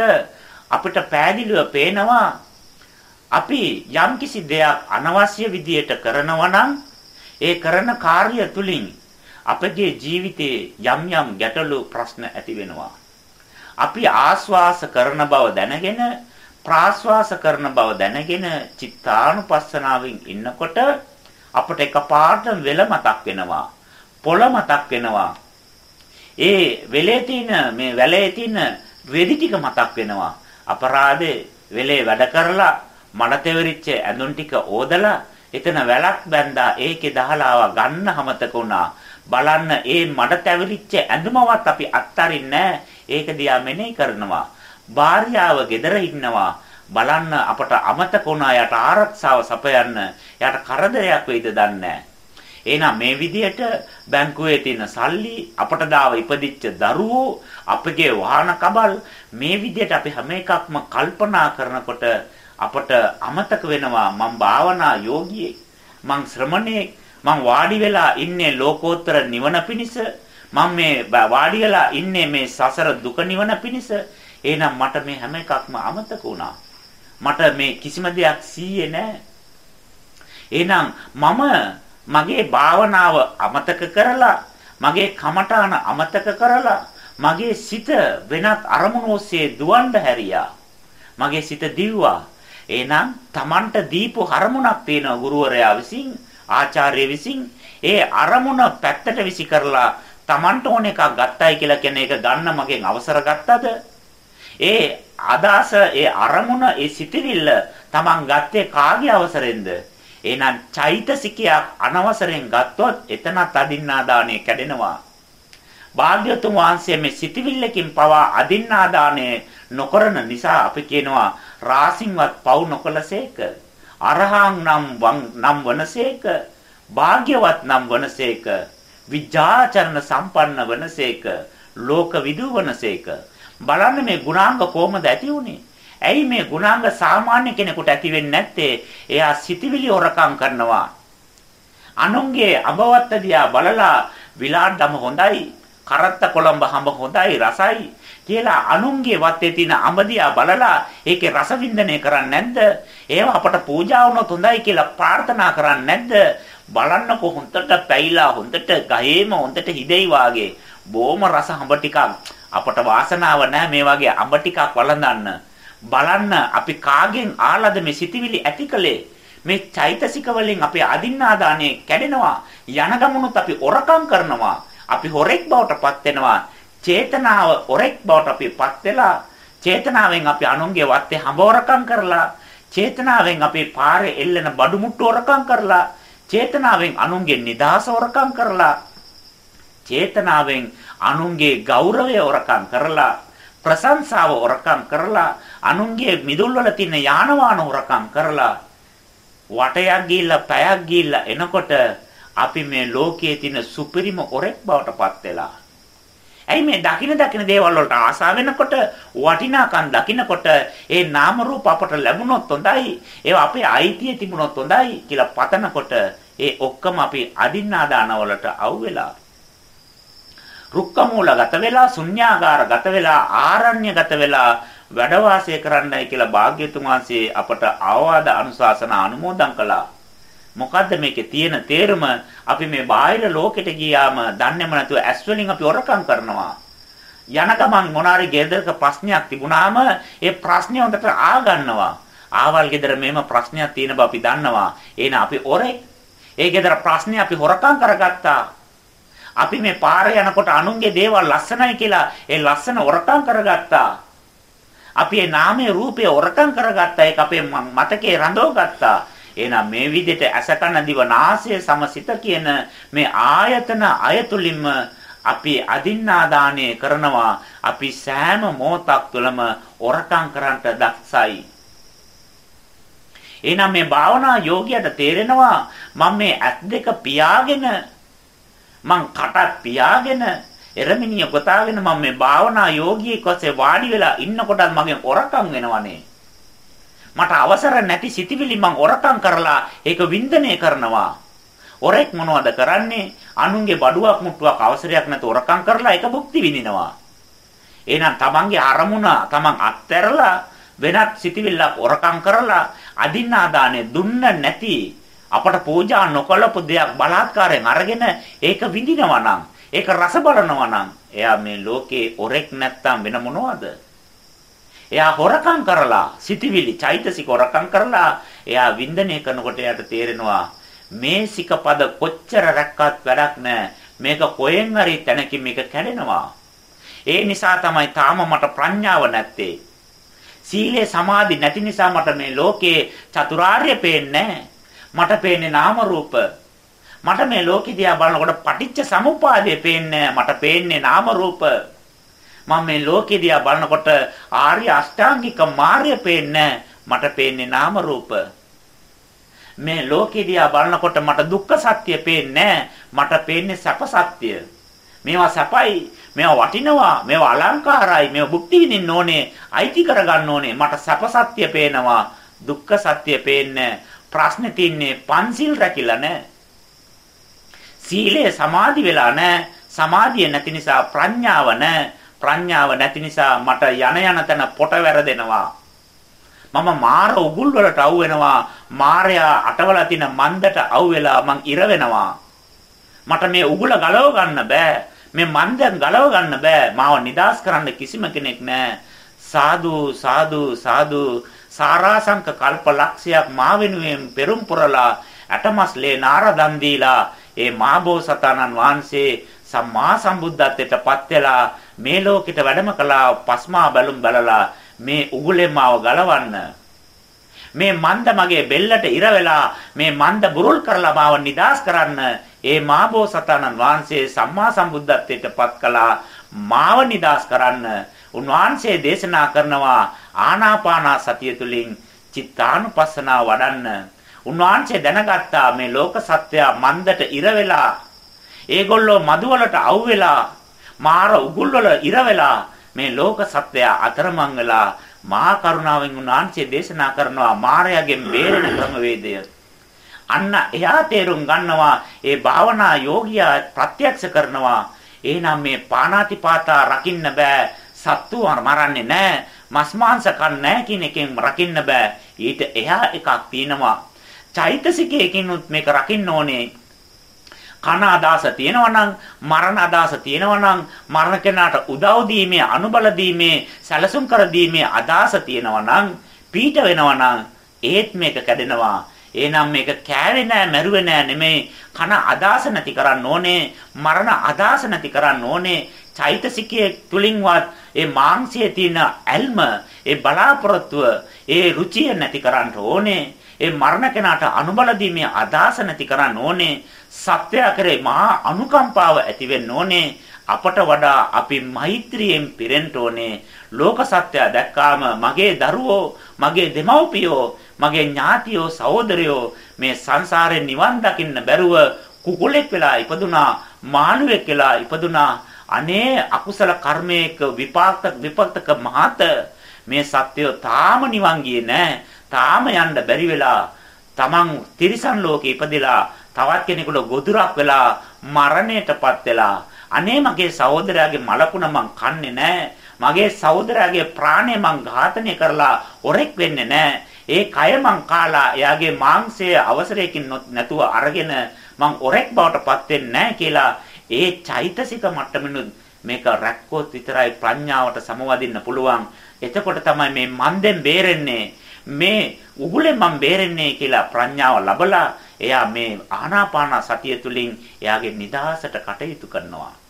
S1: අපිට පෑදිලිව පේනවා අපි යම්කිසි දෙයක් අනවශ්‍ය විදියට කරනවා නම් ඒ කරන කාර්ය තුලින් අපගේ ජීවිතයේ යම් යම් ගැටලු ප්‍රශ්න ඇති වෙනවා. අපි ආස්වාස කරන බව දැනගෙන ප්‍රාශ්වාස කරන බව දැනගෙන චිත්තානුපස්සනාවෙන් ඉන්නකොට අපට එකපාරට වෙල මතක් වෙනවා. පොළ මතක් වෙනවා. ඒ වෙලේ තියෙන මේ වැලේ තියෙන රෙදි ටික මතක් වෙනවා. අපරාධේ වෙලේ වැඩ කරලා මඩ තෙවරිච්ච ඇඳුම් ටික ඕදලා එතන වැලක් බැඳා ඒකේ දහලාව ගන්න හැමතක උනා. බලන්න ඒ මඩ තැවිලිච්ච ඇඳුමවත් අපි අත්තරින්නේ ඒක දිහා මෙනෙහි කරනවා. භාර්යාව ගෙදර ඉන්නවා බලන්න අපට අමතක වුණා යට ආරක්ෂාව සපයන්න යට කරදරයක් වෙයිද දන්නේ එහෙනම් මේ විදිහට බැංකුවේ තියෙන සල්ලි අපට දාව ඉපදිච්ච දරුවෝ අපගේ වාහන කබල් මේ විදිහට අපි හැම එකක්ම කල්පනා කරනකොට අපට අමතක වෙනවා මම භාවනා යෝගියෙක් මං ශ්‍රමණේක් මං වාඩි වෙලා ඉන්නේ ලෝකෝත්තර නිවන පිණිස මම මේ වාඩි වෙලා ඉන්නේ මේ සසර දුක නිවන පිණිස. එහෙනම් මට මේ හැම එකක්ම අමතක වුණා. මට මේ කිසිම දෙයක් සීයේ නැහැ එහෙනම් මම මගේ භාවනාව අමතක කරලා මගේ කමඨාන අමතක කරලා මගේ සිත වෙනත් අරමුණු ඔස්සේ දුවන්න හැරියා. මගේ සිත දිව්වා. එහෙනම් Tamanට දීපු අරමුණක් තියෙන ගුරුවරයා විසින් ආචාර්ය විසින්. ඒ අරමුණ පැත්තට විසි කරලා Tamanට ඕන එකක් ගත්තයි කියලා කියන එක ගන්න මගෙන් අවසර ගත්තද? ඒ අදාස ඒ අරමුණ ඒ සිටිවිල්ල Taman ගත්තේ කාගේ අවසරෙන්ද? එහෙනම් චෛතසිකයක් අනවසරෙන් ගත්තොත් එතනත් අදින්නා දාණය කැඩෙනවා. භාග්‍යතුන් වහන්සේ මේ සිටිවිල්ලකින් පවා අදින්නා දාණය නොකරන නිසා අපි කියනවා රාසින්වත් පව් නොකලසේක අරහං නම් නම් වනසේක භාග්‍යවත් නම් වනසේක විජාචරණ සම්පන්න වනසේක ලෝක විදු වනසේක බලන්න මේ ගුණාංග කොහමද ඇති උනේ ඇයි මේ ගුණාංග සාමාන්‍ය කෙනෙකුට ඇති වෙන්නේ නැත්තේ එයා සිටිවිලි හොරකම් කරනවා අනුන්ගේ අබවත්ත දිහා බලලා විලාඩ්ඩම හොඳයි කරත්ත කොළඹ හඹ හොඳයි රසයි කියලා අනුන්ගේ වත්තේ තියෙන අඹදියා බලලා ඒකේ රස වින්දනය කරන්නේ නැද්ද? ඒව අපට පූජා වුණොත් හොඳයි කියලා ප්‍රාර්ථනා කරන්නේ නැද්ද? බලන්නකො හොඳට පැයිලා හොඳට ගහේම හොඳට හිදෙයි වාගේ බොහොම රස අඹ ටිකක්. අපට වාසනාව නැහැ මේ වගේ අඹ ටිකක් වළඳන්න. බලන්න අපි කාගෙන් ආලද මේ සිටිවිලි ඇතිකලේ මේ චෛතසික වලින් අපේ අදින්නාදානය කැඩෙනවා. යන ගමනොත් අපි ඔරකම් කරනවා. අපි හොරෙක් බවට පත් වෙනවා. චේතනාව ඔරෙක් බවට අපිපත් වෙලා චේතනාවෙන් අපි අනුන්ගේ වත්තේ හඹවරකම් කරලා චේතනාවෙන් අපේ පාරේ එල්ලෙන බඩු මුට්ටු වරකම් කරලා චේතනාවෙන් අනුන්ගේ නිදහස වරකම් කරලා චේතනාවෙන් අනුන්ගේ ගෞරවය වරකම් කරලා ප්‍රශංසාව වරකම් කරලා අනුන්ගේ මිදුල් වල තියෙන යාන වාහන වරකම් කරලා වටයක් ගිහිල්ලා පැයක් ගිහිල්ලා එනකොට අපි මේ ලෝකයේ තියෙන සුපිරිම ඔරෙක් බවට පත් වෙලා ඇයි මේ දකින දකින දේවල් වලට ආසා වෙනකොට වටිනාකම් දකිනකොට ඒ නාම රූප අපට ලැබුණොත් හොඳයි. ඒවා අපේ අයිතිය තිබුණොත් හොඳයි කියලා පතනකොට ඒ ඔක්කොම අපි අදින්නාදාන වලට අවු වෙලා. රුක්කමූලගත වෙලා, ශුන්‍යාගාරගත වෙලා, ආරණ්‍යගත වෙලා වැඩ වාසය කරන්නයි කියලා භාග්‍යතුන් වහන්සේ අපට ආවාද අනුශාසන අනුමෝදන් කළා. මොකද්ද මේකේ තියෙන තේරුම? අපි මේ බාහිර ලෝකෙට ගියාම දන්නේම නැතුව ඇස් වලින් අපි හොරකම් කරනවා. යන ගමන් මොනාරි ගෙදරක ප්‍රශ්නයක් තිබුණාම ඒ ප්‍රශ්නේ හොඳට ආගන්නවා. ආවල් ගෙදර මේම ප්‍රශ්නයක් තියෙන බව අපි දන්නවා. එහෙනම් අපි ඔරෙක්. ඒ ගෙදර ප්‍රශ්නේ අපි හොරකම් කරගත්තා. අපි මේ පාරේ යනකොට අනුන්ගේ දේවල් ලස්සනයි කියලා ඒ ලස්සන හොරකම් කරගත්තා. අපි ඒ නාමයේ රූපය හොරකම් කරගත්තා. ඒක අපේ මතකේ රඳවගත්තා. එහෙනම් මේ විදිහට අසකන දිවනාසය සමසිත කියන මේ ආයතන අයතුලින්ම අපි අදින්නාදානය කරනවා අපි සෑම මොහොතක් තුළම ඔරකම් කරන්නට දක්සයි එහෙනම් මේ භාවනා යෝගියට තේරෙනවා මම මේ ඇස් දෙක පියාගෙන මං කටක් පියාගෙන එරමිනිය ගොතාගෙන මම මේ භාවනා යෝගියෙක් වශයෙන් වාඩි වෙලා ඉන්නකොටත් මගෙන් ඔරකම් වෙනවනේ මට අවසර නැති සිටිවිලි මං ඔරකම් කරලා ඒක වින්දනය කරනවා. ඔරෙක් මොනවද කරන්නේ? අනුන්ගේ බඩුවක් මුට්ටුවක් අවසරයක් නැතුව ඔරකම් කරලා ඒක භුක්ති විඳිනවා. එහෙනම් තමන්ගේ අරමුණ තමන් අත්හැරලා වෙනත් සිටිවිල්ලක් ඔරකම් කරලා අදින්නාදානෙ දුන්න නැති අපට පූජා නොකළපු දෙයක් බලාත්කාරයෙන් අරගෙන ඒක විඳිනවා නම් ඒක රස බලනවා නම් එයා මේ ලෝකේ ඔරෙක් නැත්තම් වෙන මොනවද? එයා හොරකම් කරලා සිටිවිලි චෛතසික හොරකම් කරලා එයා වින්දනය කරනකොට එයාට තේරෙනවා මේ සිකපද කොච්චර රැක්කත් වැඩක් නැහැ මේක කොහෙන් හරි තැනකින් මේක කැඩෙනවා. ඒ නිසා තමයි තාම මට ප්‍රඥාව නැත්තේ. සීලේ සමාධි නැති නිසා මට මේ ලෝකේ චතුරාර්ය පේන්නේ මට පේන්නේ නාම රූප මට මේ ලෝකෙ දිහා බලනකොට පටිච්ච සමුපාදය පේන්නේ මට පේන්නේ නාම රූප මම මේ ලෝකෙ දිහා බලනකොට ආර්ය අෂ්ටාංගික මාර්ගය පේන්නේ මට පේන්නේ නාම රූප. මේ ලෝකෙ දිහා බලනකොට මට දුක්ඛ සත්‍ය පේන්නේ මට පේන්නේ සැප සත්‍ය. මේවා සැපයි, මේවා වටිනවා, මේවා අලංකාරයි, මේවා භුක්ති විඳින්න ඕනේ, අයිති කරගන්න ඕනේ. මට සැප සත්‍ය පේනවා, දුක්ඛ සත්‍ය පේන්නේ. ප්‍රශ්නේ තින්නේ පන්සිල් රැකිලා නැහැ. සීලය සමාධි වෙලා නැහැ. සමාධිය නැති නිසා ප්‍රඥාව නැහැ. ප්‍රඥාව නැති නිසා මට යන යන තැන පොට වැරදෙනවා. මම මාර උගුල් වලට අවු වෙනවා. මාරයා අටවලා තින මන්දට අවු වෙලා මං ඉර වෙනවා. මට මේ උගුල ගලව ගන්න බෑ. මේ මන්දෙන් ගලව ගන්න බෑ. මාව නිදාස් කරන්න කිසිම කෙනෙක් නැහැ. සාදු සාදු සාදු සාරාංශක කල්ප ලක්ෂයක් මා වෙනුවෙන් පෙරම් පුරලා ඇටමස්ලේ නාර දන් දීලා ඒ මාබෝසතාණන් වහන්සේ සම්මා සම්බුද්ධත්වයට පත් වෙලා මේ ලෝකෙට වැඩම කළා පස්මා බැලුම් බලලා මේ උගුලෙන් මාව ගලවන්න. මේ මන්ද මගේ බෙල්ලට ඉර වෙලා මේ මන්ද බුරුල් කරලා මාව නිදාස් කරන්න ඒ මාබෝසතාණන් වහන්සේ සම්මා සම්බුද්ධත්වයට පත් කළා. මාව නිදාස් කරන්න උන්වහන්සේ දේශනා කරනවා ආනාපාන සතිය තුළින් චිත්තානුපස්සනාව වඩන්න උන්වහන්සේ දැනගත්තා මේ ලෝක සත්‍යය මන්දට ඉර වෙලා ඒගොල්ලෝ මදු වලට අවු වෙලා මාර උගුල් වල ඉර වෙලා මේ ලෝක සත්‍යය අතරමං වෙලා මහා කරුණාවෙන් උන්වහන්සේ දේශනා කරනවා මායාවෙන් බේරෙන ක්‍රමවේදය. අන්න එයා තේරුම් ගන්නවා ඒ භාවනා යෝගියා ප්‍රත්‍යක්ෂ කරනවා. එහෙනම් මේ පාණාතිපාතා රකින්න බෑ. සත්තු මරන්නේ නැහැ. මස් මාංශ කන්නේ නැහැ කියන එකෙන් රකින්න බෑ. ඊට එහා එකක් තියෙනවා. චෛතසිකයකිනුත් මේක රකින්න ඕනේ. කන අදාස තියෙනවා නම් මරණ අදාස තියෙනවා නම් මරණ කෙනාට උදව් දීමේ අනුබල දීමේ සැලසුම් කර දීමේ අදාස තියෙනවා නම් පීඩ වෙනවා නම් ඒත් මේක කැඩෙනවා එහෙනම් මේක කෑවේ නෑ මැරුවේ නෑ නෙමෙයි කන අදාස නැති කරන්න ඕනේ මරණ අදාස නැති කරන්න ඕනේ චෛතසිකයේ තුලින්වත් ඒ මාංශයේ තියෙන ඇල්ම ඒ බලාපොරොත්තුව ඒ රුචිය නැති කරන්න ඕනේ. ඒ මරණ කෙනාට අනුබල දීමේ අදාස නැති කරන්න ඕනේ. සත්‍යය කරේ මහා අනුකම්පාව ඇති වෙන්න ඕනේ. අපට වඩා අපි මෛත්‍රියෙන් පිරෙන්න ඕනේ. ලෝක සත්‍යය දැක්කාම මගේ දරුවෝ මගේ දෙමව්පියෝ මගේ ඥාතියෝ සහෝදරයෝ මේ සංසාරේ නිවන් දකින්න බැරුව කුකුලෙක් වෙලා ඉපදුනා මාළුවෙක් වෙලා ඉපදුනා අනේ අකුසල කර්මයක විපාක විපක්තක මහත මේ සත්‍යය තාම නිවන් ගියේ නැහැ තාම යන්න බැරි වෙලා තමන් තිරිසන් ලෝකේ ඉපදිලා තවත් කෙනෙකුට ගොදුරක් වෙලා මරණයටපත් වෙලා අනේ මගේ සහෝදරයාගේ මලකුණ මං කන්නේ නැහැ. මගේ සහෝදරයාගේ ප්‍රාණය මං ඝාතනය කරලා ඔරෙක් වෙන්නේ නැහැ. ඒ කය මං කාලා එයාගේ මාංශය අවසරයකින් නැතුව අරගෙන මං ඔරෙක් බවටපත් වෙන්නේ නැහැ කියලා ඒ චෛතසික මට්ටමිනුත් මේක රැක්කොත් විතරයි ප්‍රඥාවට සමවදින්න පුළුවන්. එතකොට තමයි මේ මන්දෙන් බේරෙන්නේ. මේ උගුලෙන් මම බේරෙන්නේ කියලා ප්‍රඥාව ලබලා එයා මේ ආනාපාන සතිය තුළින් එයාගේ නිදහසට කටයුතු කරනවා.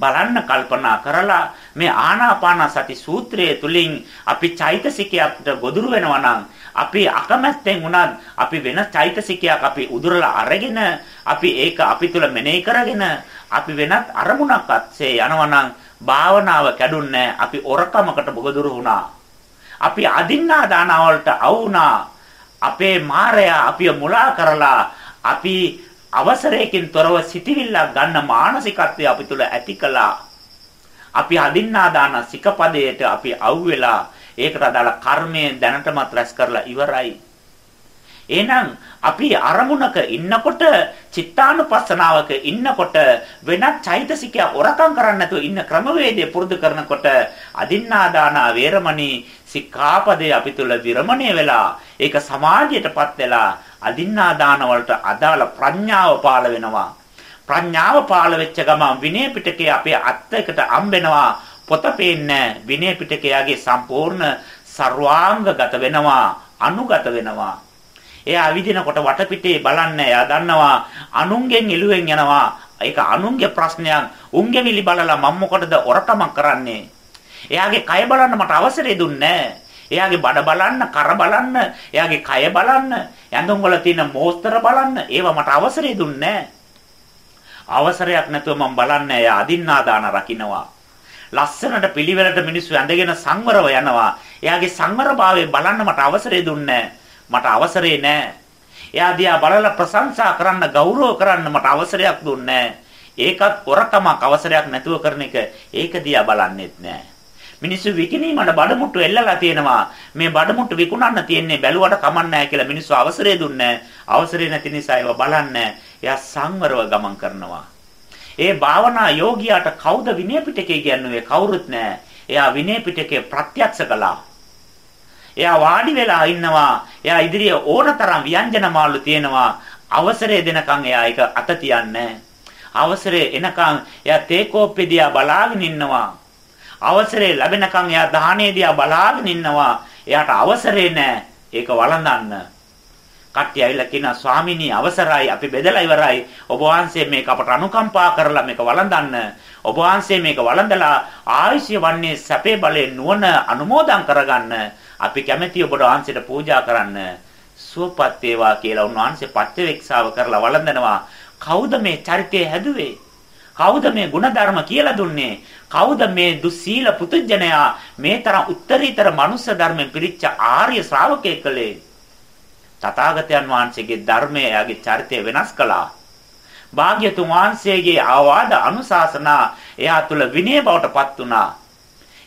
S1: බලන්න කල්පනා කරලා මේ ආනාපාන සති සූත්‍රයේ තුලින් අපි චෛතසිකයට ගොදුරු වෙනවා නම් අපි අකමැත්තෙන් උනත් අපි වෙන චෛතසිකයක් අපි උදුරලා අරගෙන අපි ඒක අපි තුල මෙනෙහි කරගෙන අපි වෙනත් අරමුණක් අත්සේ යනවා නම් භාවනාව කැඩුන්නේ අපි ඔරකමකට ගොදුරු වුණා. අපි අදින්නා දානවලට අවුනා අපේ මායя අපිව මුලා කරලා අපි අවසරයකින් තොරව සිටිවිල්ලක් ගන්න මානසිකත්වය අපි තුල ඇති කළා. අපි අදින්නා දාන සිකපදයට අපි අවුවෙලා ඒකට අදාළ කර්මය දැනටමත් රැස් කරලා ඉවරයි. එහෙනම් අපි අරමුණක ඉන්නකොට චිත්තානුපස්සනාවක ඉන්නකොට වෙනත් චෛතසිකය ඔරකම් කරන්නේ නැතුව ඉන්න ක්‍රමවේදය පුරුදු කරනකොට අදින්නාදාන වේරමණී සික්ඛාපදේ අපි තුල විරමණය වෙලා ඒක සමාධියටපත් වෙලා අදින්නාදාන වලට අදාළ ප්‍රඥාව පාළ වෙනවා. ප්‍රඥාව පාළ වෙච්ච ගමන් විනය පිටකේ අපේ අත් එකට අම්බෙනවා. පොත පේන්නේ විනය පිටකයාගේ සම්පූර්ණ සර්වාංගගත වෙනවා. අනුගත වෙනවා. එයා විදිනකොට වටපිටේ බලන්නේ එයා දන්නවා අනුන්ගෙන් එළුවෙන් යනවා. ඒක අනුන්ගේ ප්‍රශ්නයක්. උන්ගේ විලි බලලා මම මොකටද ඔරකමක් කරන්නේ? එයාගේ කය බලන්න මට අවසරය දුන්නේ එයාගේ බඩ බලන්න, කර බලන්න, එයාගේ කය බලන්න, ඇඳුම් වල තියෙන මෝස්තර බලන්න, ඒවා මට අවසරය දුන්නේ අවසරයක් නැතුව මම බලන්නේ එයා අදින්නා දාන රකින්නවා. ලස්සනට පිළිවෙලට මිනිස්සු ඇඳගෙන සංවරව යනවා. එයාගේ සංවරභාවය බලන්න මට අවසරය දුන්නේ මට අවසරේ නෑ. එයා දිහා බලලා ප්‍රශංසා කරන්න ගෞරව කරන්න මට අවසරයක් දුන්නේ ඒකත් ඔරකමක් අවසරයක් නැතුව කරන එක ඒක දිහා බලන්නෙත් නෑ. මිනිස්සු විකිනීමට බඩමුට්ටු එල්ලලා තියෙනවා. මේ බඩමුට්ටු විකුණන්න තියෙන්නේ බැලුවට කමන්නේ නැහැ කියලා මිනිස්සු අවසරය දුන්නේ අවසරය නැති නිසා ඒව බලන්නේ. එයා සංවරව ගමන් කරනවා. ඒ භාවනා යෝගියාට කවුද විනය පිටකේ කියන්නේ කවුරුත් නැහැ. එයා විනය පිටකේ ප්‍රත්‍යක්ෂ කළා. එයා වාඩි වෙලා ඉන්නවා. එයා ඉදිරියේ ඕනතරම් ව්‍යංජන මාළු තියෙනවා. අවසරය දෙනකන් එයා ඒක අත තියන්නේ අවසරය එනකන් එයා තේ කෝප්පේ දිහා බලාගෙන ඉන්නවා. අවසරය ලැබෙනකන් එයා දාහනේ දිහා බලාගෙන ඉන්නවා. එයාට අවසරේ නැහැ. ඒක වළඳන්න. කට්ටිය ඇවිල්ලා කියනවා ස්වාමිනී අවසරයි අපි බෙදලා ඉවරයි. ඔබ වහන්සේ මේක අපට අනුකම්පා කරලා මේක වළඳන්න. ඔබ වහන්සේ මේක වළඳලා ආයුෂ්‍ය වන්නේ සැපේ බලේ නුවණ අනුමෝදන් කරගන්න. අපි කැමැති ඔබ වහන්සේට පූජා කරන්න. සුවපත් වේවා කියලා උන්වහන්සේ පත්‍යවේක්ෂාව කරලා වළඳනවා. කවුද මේ චරිතය හැදුවේ? කවුද මේ ಗುಣධර්ම කියලා දුන්නේ? කවුද මේ දුස්සීල පුතුජනයා මේ තරම් උත්තරීතර මනුස්ස ධර්මෙන් පිරිච්ච ආර්ය ශ්‍රාවකයෙක් කලේ? තථාගතයන් වහන්සේගේ ධර්මය එයාගේ චරිතය වෙනස් කළා. භාග්‍යතුන් වහන්සේගේ ආවාද අනුශාසනා එයා තුල විනය බවට පත් වුණා.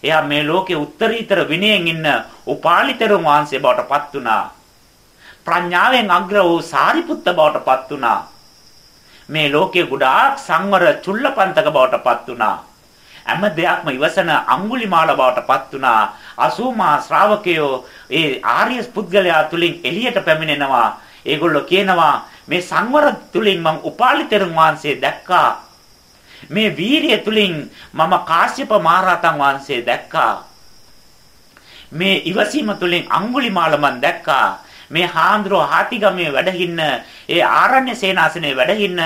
S1: එයා මේ ලෝකේ උත්තරීතර විනයෙන් ඉන්න උපාලිතරුන් වහන්සේ බවට පත් වුණා. ප්‍රඥාවෙන් අග්‍ර වූ සාරිපුත්ත බවට පත් වුණා. මේ ලෝකේ ගොඩාක් සංවර චුල්ලපන්තක බවට පත් වුණා. හැම දෙයක්ම ඉවසන අඟුලිමාල බවට පත් වුණා. අසූමා ශ්‍රාවකයෝ ඒ ආර්ය පුද්ගලයා තුලින් එළියට පැමිණෙනවා. ඒගොල්ලෝ කියනවා මේ සංවර තුලින් මම උපාලි තෙරුන් වහන්සේ දැක්කා. මේ වීරිය තුලින් මම කාශ්‍යප මහරහතන් වහන්සේ දැක්කා. මේ ඉවසීම තුලින් අඟුලිමාල මන් දැක්කා. මේ හාන්දරෝ හාතිගමේ වැඩහින්න ඒ ආරණ්‍ය සේනාසනේ වැඩහින්න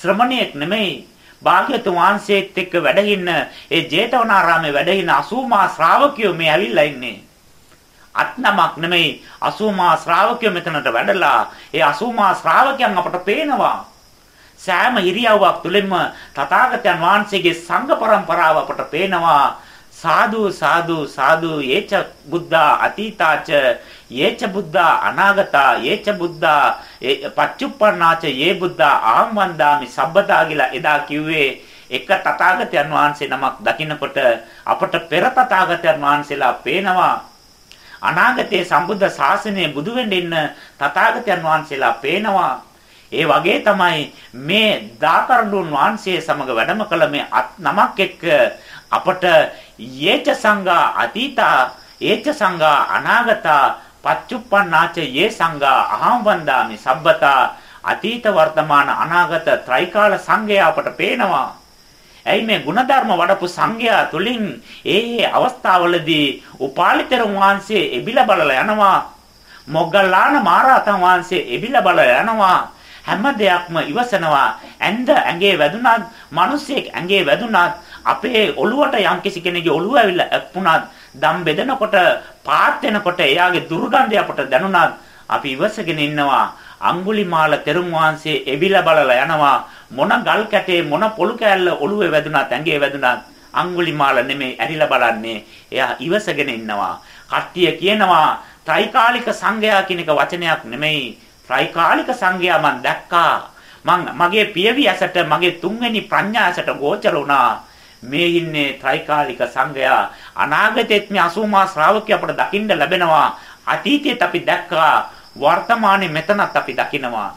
S1: ශ්‍රමණයෙක් නෙමෙයි භාග්‍යතුන් වහන්සේත් එක්ක වැඩහින්න ඒ ජේතවනාරාමේ වැඩහින්න 80 මා ශ්‍රාවකයෝ මේ ඇවිල්ලා ඉන්නේ. අත්නමක් නෙමෙයි 80 මා ශ්‍රාවකයෝ මෙතනට වැඩලා ඒ 80 මා ශ්‍රාවකයන් අපට පේනවා. සෑම ඉරියව්වක් තුළින්ම තථාගතයන් වහන්සේගේ සංඝ પરම්පරාව අපට පේනවා. සාදු සාදු සාදු යේච බුද්ධා අතීතාච යේච බුද්ධා අනාගතා යේච බුද්ධා පච්චුප්පන්නාච යේ බුද්ධා ආම් වන්දාමි සබ්බතා කියලා එදා කිව්වේ එක තථාගතයන් වහන්සේ නමක් දකින්නකොට අපට පෙර තථාගතයන් වහන්සේලා පේනවා අනාගතයේ සම්බුද්ධ ශාසනය බුදු වෙන්න ඉන්න තථාගතයන් වහන්සේලා පේනවා. ඒ වගේ තමයි මේ දාකරණුන් වහන්සේ සමග වැඩම කළ මේ නමක් එක්ක අපට යේච සංඝා අතීතා ඒච සංඝා අනාගතා පච්චුප්පන්නාච යේ සංඝා අහං වන්දාමි සබ්බතා අතීත වර්තමාන අනාගත ත්‍රිකාල සංඝයා අපට පේනවා. ඇයි මේ ಗುಣධර්ම වඩපු සංඝයා තුලින් ඒ අවස්ථාවලදී උපාලිතරුන් වහන්සේ එබිලා බලලා යනවා. මොග්ගල්ලාන මහරහතන් වහන්සේ එබිලා බලලා යනවා. හැම දෙයක්ම ඉවසනවා. ඇඳ ඇඟේ වැදුනත්, මිනිස්සෙක් ඇඟේ වැදුනත් අපේ ඔළුවට යම්කිසි කෙනෙකුගේ ඔළුව ඇවිල්ලා ඇප්පුණත් දම් බෙදනකොට පාත් වෙනකොට එයාගේ දුර්ගන්ධය අපට දැනුණත් අපි ඉවසගෙන ඉන්නවා. අඟුලිමාල තෙරුන් වහන්සේ එවිලා බලලා යනවා. මොන ගල් කැටේ මොන පොළු කෑල්ල ඔළුවේ වැදුනත් ඇඟේ වැදුනත් අඟුලිමාල නෙමෙයි ඇරිලා බලන්නේ. එයා ඉවසගෙන ඉන්නවා. කට්ටිය කියනවා ත්‍රිකාලික සංඝයා කියන එක වචනයක් නෙමෙයි. ත්‍රිකාලික සංඝයා මං දැක්කා. මං මගේ පියවි ඇසට මගේ තුන්වෙනි ප්‍රඥා ඇසට ගෝචර වුණා. මේ ඉන්නේ ත්‍රිකාලික සංඝයා. අනාගතෙත් මේ 80 මා ශ්‍රාවකය අපට දකින්න ලැබෙනවා. අතීතයේත් අපි දැක්කා. වර්තමානයේ මෙතනත් අපි දකිනවා.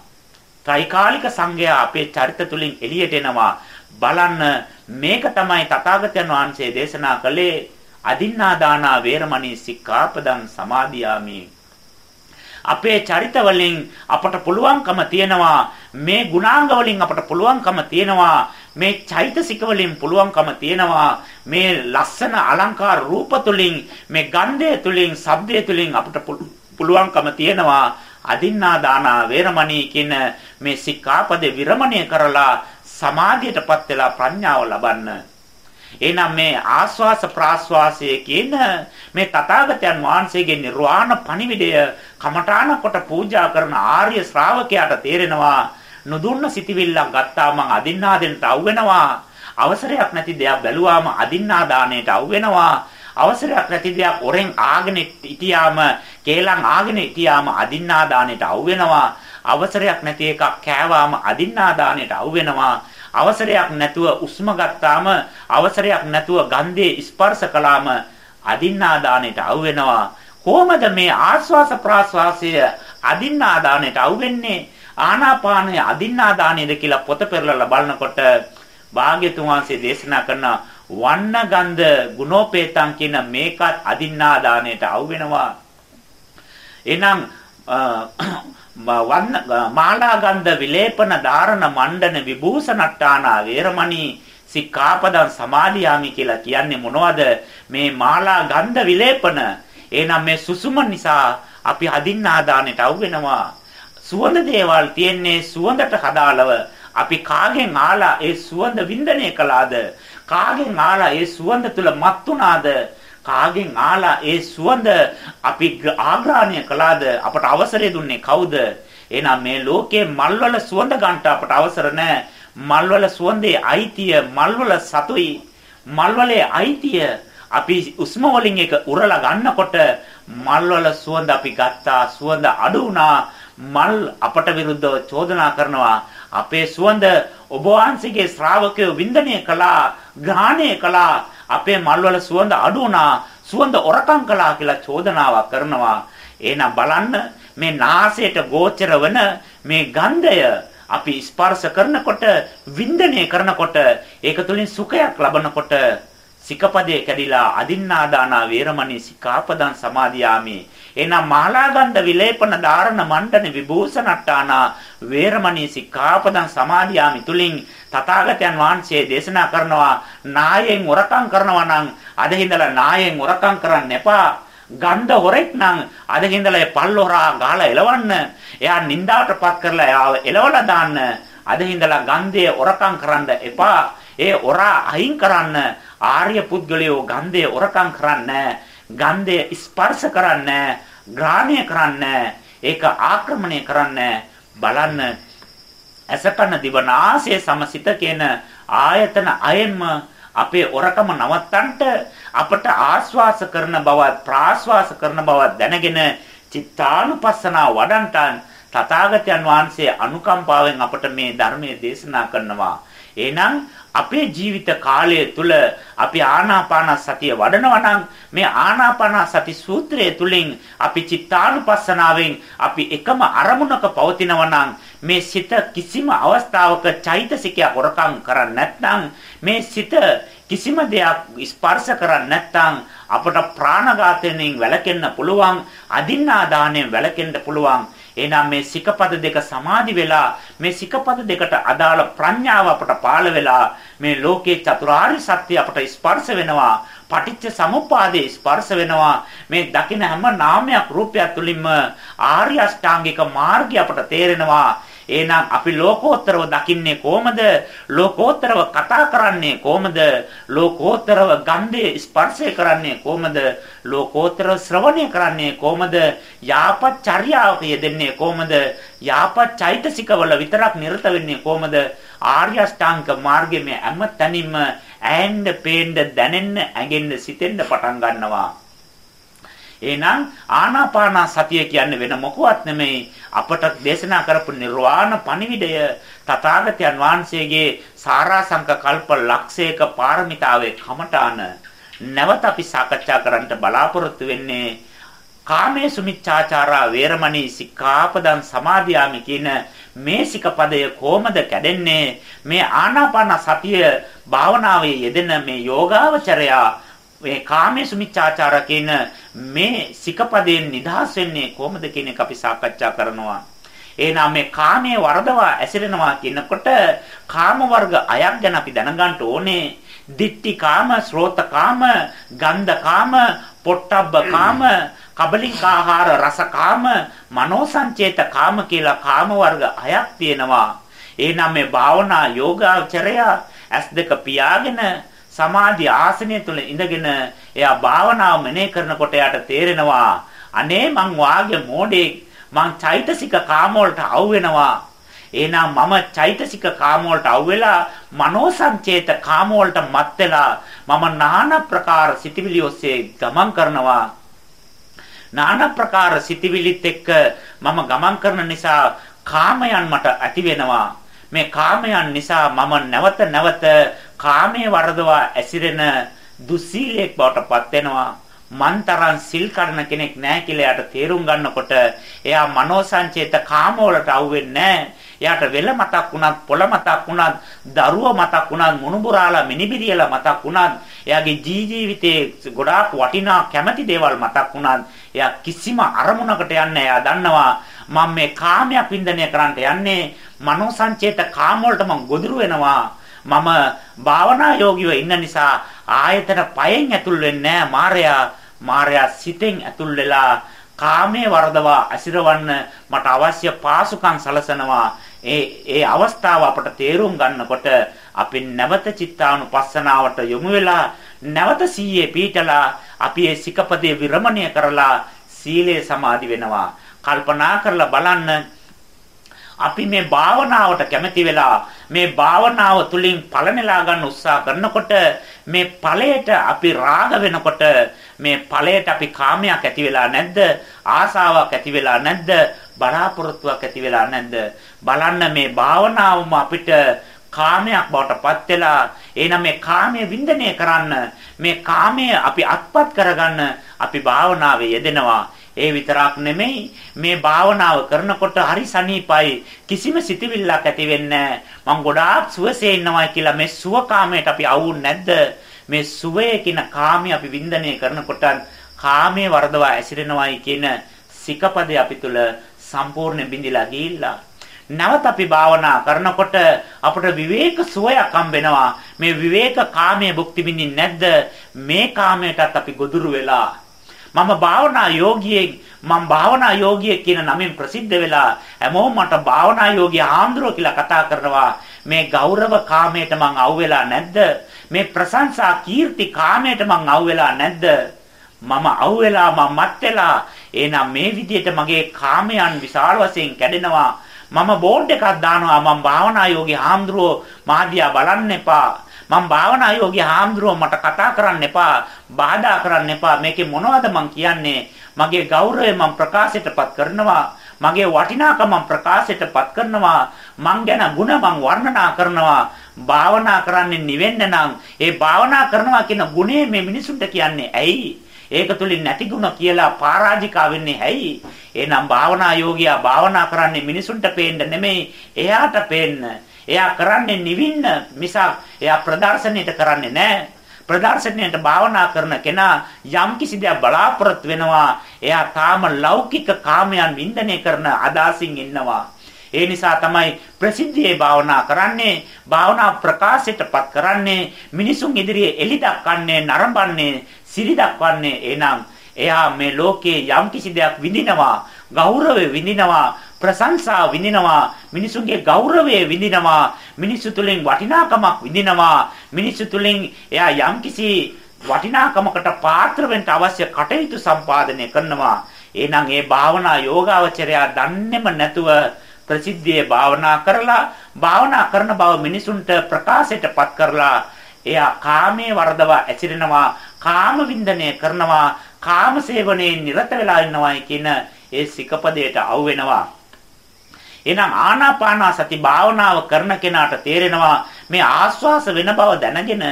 S1: ත්‍රිකාලික සංඝයා අපේ චරිත තුලින් එළියට එනවා. බලන්න මේක තමයි තථාගතයන් වහන්සේ දේශනා කළේ. අදින්නා දානා වේරමණී සික්ඛාපදං සමාදියාමි. අපේ චරිත වලින් අපට පුළුවන්කම තියෙනවා. මේ ගුණාංග වලින් අපට පුළුවන්කම තියෙනවා. මේ චෛතසික වලින් පුළුවන්කම තියෙනවා. මේ ලස්සන අලංකාර රූප තුලින් මේ ගන්ධය තුලින් ශබ්දය තුලින් අපට පුළුවන්කම තියෙනවා. අදින්නා දානා වේරමණී කියන මේ සික්ඛාපදේ විරමණය කරලා සමාධියටපත් වෙලා ප්‍රඥාව ලබන්න. එහෙනම් මේ ආස්වාස ප්‍රාස්වාසයේ කියන මේ තථාගතයන් වහන්සේගේ නිර්වාණ පණිවිඩය කමඨාන කොට පූජා කරන ආර්ය ශ්‍රාවකයාට තේරෙනවා. නොදුන්න සිටිවිල්ලක් ගත්තා මං අදින්නාදෙන්ට අවු වෙනවා. අවසරයක් නැති දෙයක් බැලුවාම අදින්නා දාණයට අවු වෙනවා. අවසරයක් නැති දෙයක් ඔරෙන් ආගෙන හිටියාම කේලම් ආගෙන හිටියාම අදින්නා දාණයට අවු වෙනවා. අවසරයක් නැති එකක් කෑවාම අදින්නා දාණයට අවු වෙනවා. අවසරයක් නැතුව උස්ම ගත්තාම අවසරයක් නැතුව ගන්ධේ ස්පර්ශ කළාම අදින්නා දාණයට අවු වෙනවා. කොහොමද මේ ආස්වාස ප්‍රාස්වාසය අදින්නා දාණයට අවු වෙන්නේ? ආනාපානය අදින්නා දාණයද කියලා පොත පෙරලලා බලනකොට භාග්‍යතුන් වහන්සේ දේශනා කරන වන්න ගන්ධ ගුණෝපේතං කියන මේකත් අදින්නා දාණයට අවු වෙනවා. එනම් වන්න මාලා ගන්ධ විලේපන ධාරණ මණ්ඩන විභූෂණට්ටාන වේරමණී සික්ඛාපදං සමාදියාමි කියලා කියන්නේ මොනවද? මේ මාලා ගන්ධ විලේපන. එහෙනම් මේ සුසුම නිසා අපි අදින්නා දාණයට අවු වෙනවා. සුවඳ දේවල් තියෙන්නේ සුවඳට හදාලව අපි කාගෙන් ආලා ඒ සුවඳ වින්දනය කළාද? කාගෙන් ආලා ඒ සුවඳ තුල මත් උනාද කාගෙන් ආලා ඒ සුවඳ අපි ආග්‍රහණය කළාද? අපට අවසරය දුන්නේ කවුද? එහෙනම් මේ ලෝකයේ මල්වල සුවඳ ගන්නට අපට අවසර නැහැ. මල්වල සුවඳේ අයිතිය මල්වල සතුයි. මල්වලේ අයිතිය අපි උස්ම වලින් එක උරලා ගන්නකොට මල්වල සුවඳ අපි ගත්තා. සුවඳ අඩු වුණා. මල් අපට විරුද්ධව චෝදනා කරනවා. අපේ සුවඳ ඔබ වහන්සේගේ ශ්‍රාවකයෝ වින්දනය කළා ග්‍රහණය කළා. අපේ මල්වල සුවඳ අඩු වුණා සුවඳ ඔරකම් කළා කියලා චෝදනාවක් කරනවා. එහෙනම් බලන්න මේ නාසයට ගෝචර වන මේ ගන්ධය අපි ස්පර්ශ කරනකොට වින්දනය කරනකොට ඒක තුලින් සුඛයක් ලබනකොට සිකපදේ කැඩිලා අදින්නාදානා වේරමණී සිකාපදං සමාදියාමි. එනම් මහලාගන්ධ විලේපන ධාරණ මණ්ඩන විභූෂණට්ටානා වේරමණී සික්ඛාපදං සමාදියාමි තුලින් තථාගතයන් වහන්සේ දේශනා කරනවා නායෙන් උරකම් කරනවා නම් අද හිඳලා නායෙන් උරකම් කරන්න එපා. ගන්ධ හොරෙක් නම් අද හිඳලා පල් හොරා ගහලා එලවන්න. එයා නින්දාටපත් කරලා එයාව එලවලා දාන්න. අද හිඳලා ගන්ධයේ උරකම් කරන්න එපා. ඒ ඔරා අයින් කරන්න. ආර්ය පුද්ගලයෝ ගන්ධයේ උරකම් කරන්නේ ගන්ධය ස්පර්ශ කරන්නේ ග්‍රහණය කරන්නේ ඒක ආක්‍රමණය කරන්නේ බලන්න අසකන දිවනාසය සමසිත කියන ආයතන අයෙන්ම අපේ ඔරකම නවත්තන්ට අපට ආස්වාස කරන බවත් ප්‍රාස්වාස කරන බවත් දැනගෙන චිත්තානුපස්සනාව වඩන්ටන් තථාගතයන් වහන්සේ අනුකම්පාවෙන් අපට මේ ධර්මයේ දේශනා කරනවා. එහෙනම් අපේ ජීවිත කාලය තුල අපි ආනාපාන සතිය වඩනවා නම් මේ ආනාපාන සති සූත්‍රය තුලින් අපි චිත්තානුපස්සනාවෙන් අපි එකම අරමුණක පවතිනවා නම් මේ සිත කිසිම අවස්ථාවක චෛතසිකයක් හොරකම් කරන්නේ නැත්නම් මේ සිත කිසිම දෙයක් ස්පර්ශ කරන්නේ නැත්නම් අපට ප්‍රාණඝාතයෙන් වැළකෙන්න පුළුවන් අදින්නා දාණයෙන් වැළකෙන්න පුළුවන්. එහෙනම් මේ සිකපද දෙක සමාදි වෙලා මේ සිකපද දෙකට අදාළ ප්‍රඥාව අපට පාළ වෙලා මේ ලෝකේ චතුරාර්ය සත්‍ය අපට ස්පර්ශ වෙනවා පටිච්ච සමුප්පාදේ ස්පර්ශ වෙනවා. මේ දකින හැම නාමයක් රූපයක් තුලින්ම ආර්ය අෂ්ටාංගික මාර්ගය අපට තේරෙනවා. එහෙනම් අපි ලෝකෝත්තරව දකින්නේ කොහමද? ලෝකෝත්තරව කතා කරන්නේ කොහමද? ලෝකෝත්තරව ගන්ධේ ස්පර්ශය කරන්නේ කොහමද? ලෝකෝත්තරව ශ්‍රවණය කරන්නේ කොහමද? යාපත් චර්යාවක යෙදෙන්නේ කොහමද? යාපත් චෛතසිකවල විතරක් නිරත වෙන්නේ කොහමද? ආර්ය අෂ්ටාංග මාර්ගයේ මේ හැම තැනින්ම ඇහෙන්න, පේන්න, දැනෙන්න, ඇඟෙන්න, සිතෙන්න පටන් ගන්නවා. එහෙනම් ආනාපාන සතිය කියන්නේ වෙන මොකවත් නෙමෙයි. අපට දේශනා කරපු නිර්වාණ පණිවිඩය තථාගතයන් වහන්සේගේ සාරාංශක කල්ප ලක්ෂයක පාරමිතාවේ කමඨාන නැවත අපි සාකච්ඡා කරන්න බලාපොරොත්තු වෙන්නේ කාමේ සුමිච්ඡාචාරා වේරමණී සික්ඛාපදං සමාදියාමි කියන මේ සිකපදය කොහොමද කැඩෙන්නේ? මේ ආනාපාන සතිය භාවනාවේ යෙදෙන මේ යෝගාවචරයා මේ කාමයේ මිච්ඡාචාර කියන මේ සිකපදයෙන් නිදහස් වෙන්නේ කොහොමද කියන එක අපි සාකච්ඡා කරනවා. එහෙනම් මේ කාමයේ වරදවා ඇසිරෙනවා කියනකොට කාම වර්ග අයක් ගැන අපි දැනගන්න ඕනේ. දිට්ටි කාම, ශ්‍රෝත කාම, ගන්ධ කාම, පොට්ටබ්බ කාම, කබලිකාහාර රස කාම, මනෝ සංචේත කාම කියලා කාම වර්ග අයක් තියෙනවා. එහෙනම් මේ භාවනා යෝගාචරය ඇස් දෙක පියාගෙන සමාධි ආසනය තුල ඉඳගෙන එයා භාවනාව මෙනෙහි කරනකොට එයාට තේරෙනවා අනේ මං වාගේ මෝඩේ මං චෛතසික කාම වලට අවු වෙනවා එහෙනම් මම චෛතසික කාම වලට අවු වෙලා මනෝ සංචේත කාම වලට මත් වෙලා මම নানা ප්‍රකාර සිතිවිලි ඔස්සේ ගමන් කරනවා নানা ප්‍රකාර සිතිවිලිත් එක්ක මම ගමන් කරන නිසා කාමයන් මට ඇති වෙනවා. මේ කාමයන් නිසා මම නැවත නැවත කාමයේ වරදවා ඇසිරෙන දුස්සීලයක් බවට පත් වෙනවා. මන්තරන් සිල් කරන කෙනෙක් නැහැ කියලා යාට තේරුම් ගන්නකොට එයා මනෝ සංචේත කාම වලට අහුවෙන්නේ නැහැ. එයාට වෙල මතක් වුණත්, පොළ මතක් වුණත්, දරුව මතක් වුණත්, මුණුබුරාලා මිනිබිරියලා මතක් වුණත්, එයාගේ ජී ජීවිතේ ගොඩාක් වටිනා කැමැති දේවල් මතක් වුණත්, එයා කිසිම අරමුණකට යන්නේ එයා දන්නවා මම මේ කාමයක් වින්දනය කරන්නට යන්නේ මනෝ සංචේත කාම වලට මම ගොදුරු වෙනවා. මම භාවනා යෝගීව ඉන්න නිසා ආයතන පයෙන් ඇතුල් වෙන්නේ නැහැ. මායя මායя සිතෙන් ඇතුල් වෙලා කාමයේ වර්ධවා ඇසිරවන්න මට අවශ්‍ය පාසුකම් සලසනවා. ඒ ඒ අවස්ථාව අපට තේරුම් ගන්නකොට අපි නැවත චිත්තානුපස්සනාවට යොමු වෙලා නැවත සීයේ පීඨලා අපි ඒ සිකපදේ විරමණය කරලා සීලේ සමාදි වෙනවා. කල්පනා කරලා බලන්න අපි මේ භාවනාවට කැමති වෙලා මේ භාවනාව තුළින් ඵල නෙලා ගන්න උත්සාහ කරනකොට මේ ඵලයට අපි රාග වෙනකොට මේ ඵලයට අපි කාමයක් ඇති වෙලා නැද්ද? ආසාවක් ඇති වෙලා නැද්ද? බලාපොරොත්තුවක් ඇති වෙලා නැද්ද? බලන්න මේ භාවනාවම අපිට කාමයක් බවට පත් වෙලා එහෙනම් මේ කාමයේ වින්දනය කරන්න මේ කාමයේ අපි අත්පත් කරගන්න අපි භාවනාවේ යෙදෙනවා. ඒ විතරක් නෙමෙයි මේ භාවනාව කරනකොට හරි සනීපයි. කිසිම සිතවිල්ලක් ඇති වෙන්නේ මම ගොඩාක් සුවසේ ඉන්නවා කියලා මේ සුවකාමයට අපි අවුල් නැද්ද? මේ සුවය කියන කාමයේ අපි වින්දනය කරනකොට කාමයේ වර්ධවා ඇසිරෙනවායි කියන සිකපදේ අපි තුල සම්පූර්ණ බිඳිලා ගිහිල්ලා. නැවත අපි භාවනා කරනකොට අපට විවේක සුවයක් හම්බෙනවා. මේ විවේක කාමයේ භුක්ති විඳින්නේ නැද්ද? මේ කාමයටත් අපි ගොදුරු වෙලා මම භාවනා යෝගියෙක් මම භාවනා යෝගියෙක් කියන නමින් ප්‍රසිද්ධ වෙලා හැමෝම මට භාවනා යෝගී ආන්දරෝ කියලා කතා කරනවා. මේ ගෞරව කාමයට මං අවුවෙලා නැද්ද? මේ ප්‍රශංසා කීර්ති කාමයට මං අවුවෙලා නැද්ද? මම අවුවෙලා මම මත් වෙලා. එහෙනම් මේ විදිහට මගේ කාමයන් විශාල වශයෙන් කැඩෙනවා. මම බෝඩ් එකක් දානවා. මම භාවනා යෝගී ආන්දරෝ මාදියා බලන්න එපා. මම භාවනා යෝගී හාමුදුරුවෝ මට කතා කරන්න එපා, බාධා කරන්න එපා. මේකේ මොනවද මං කියන්නේ? මගේ ගෞරවය මම ප්‍රකාශයටපත් කරනවා. මගේ වටිනාකම මම ප්‍රකාශයටපත් කරනවා. මං ගැන ಗುಣ මං වර්ණනා කරනවා. භාවනා කරන්නේ නිවෙන්න නම් ඒ භාවනා කරනවා කියන ගුණය මේ මිනිසුන්ට කියන්නේ ඇයි? ඒක තුලින් නැති ಗುಣ කියලා පරාජිකා වෙන්නේ ඇයි? එහෙනම් භාවනා යෝගියා භාවනා කරන්නේ මිනිසුන්ට පේන්න නෙමෙයි එයාට පේන්න. එයා කරන්නේ නිවින්න මිසක් එයා ප්‍රදර්ශනයට කරන්නේ නැහැ. ප්‍රදර්ශනයට භාවනා කරන කෙනා යම් කිසි දෙයක් බලාපොරොත්තු වෙනවා. එයා තාම ලෞකික කාමයන් වින්දනය කරන අදාසින් ඉන්නවා. ඒ නිසා තමයි ප්‍රසිද්ධියේ භාවනා කරන්නේ භාවනා ප්‍රකාශයටපත් කරන්නේ මිනිසුන් ඉදිරියේ එලි දක්වන්නේ නරඹන්නේ සිරි දක්වන්නේ එනම් එයා මේ ලෝකයේ යම් කිසි දෙයක් විඳිනවා ගෞරවය විඳිනවා ප්‍රශංසා විඳිනවා මිනිසුන්ගේ ගෞරවය විඳිනවා මිනිසු තුලින් වටිනාකමක් විඳිනවා මිනිසු තුලින් එයා යම්කිසි වටිනාකමකට පාත්‍ර වෙන්න අවශ්‍ය කටයුතු සම්පාදනය කරනවා. එහෙනම් ඒ භාවනා යෝගාවචරයා දන්නේම නැතුව ප්‍රසිද්ධියේ භාවනා කරලා භාවනා කරන බව මිනිසුන්ට ප්‍රකාශයටපත් කරලා එයා කාමයේ වර්ධව ඇසිරෙනවා කාම වින්දනය කරනවා කාම සේවනයේ නිරත වෙලා ඉන්නවායි කියන ඒ සිකපදයට අවු වෙනවා. එහෙනම් ආනාපාන සති භාවනාව කරන කෙනාට තේරෙනවා මේ ආස්වාස වෙන බව දැනගෙන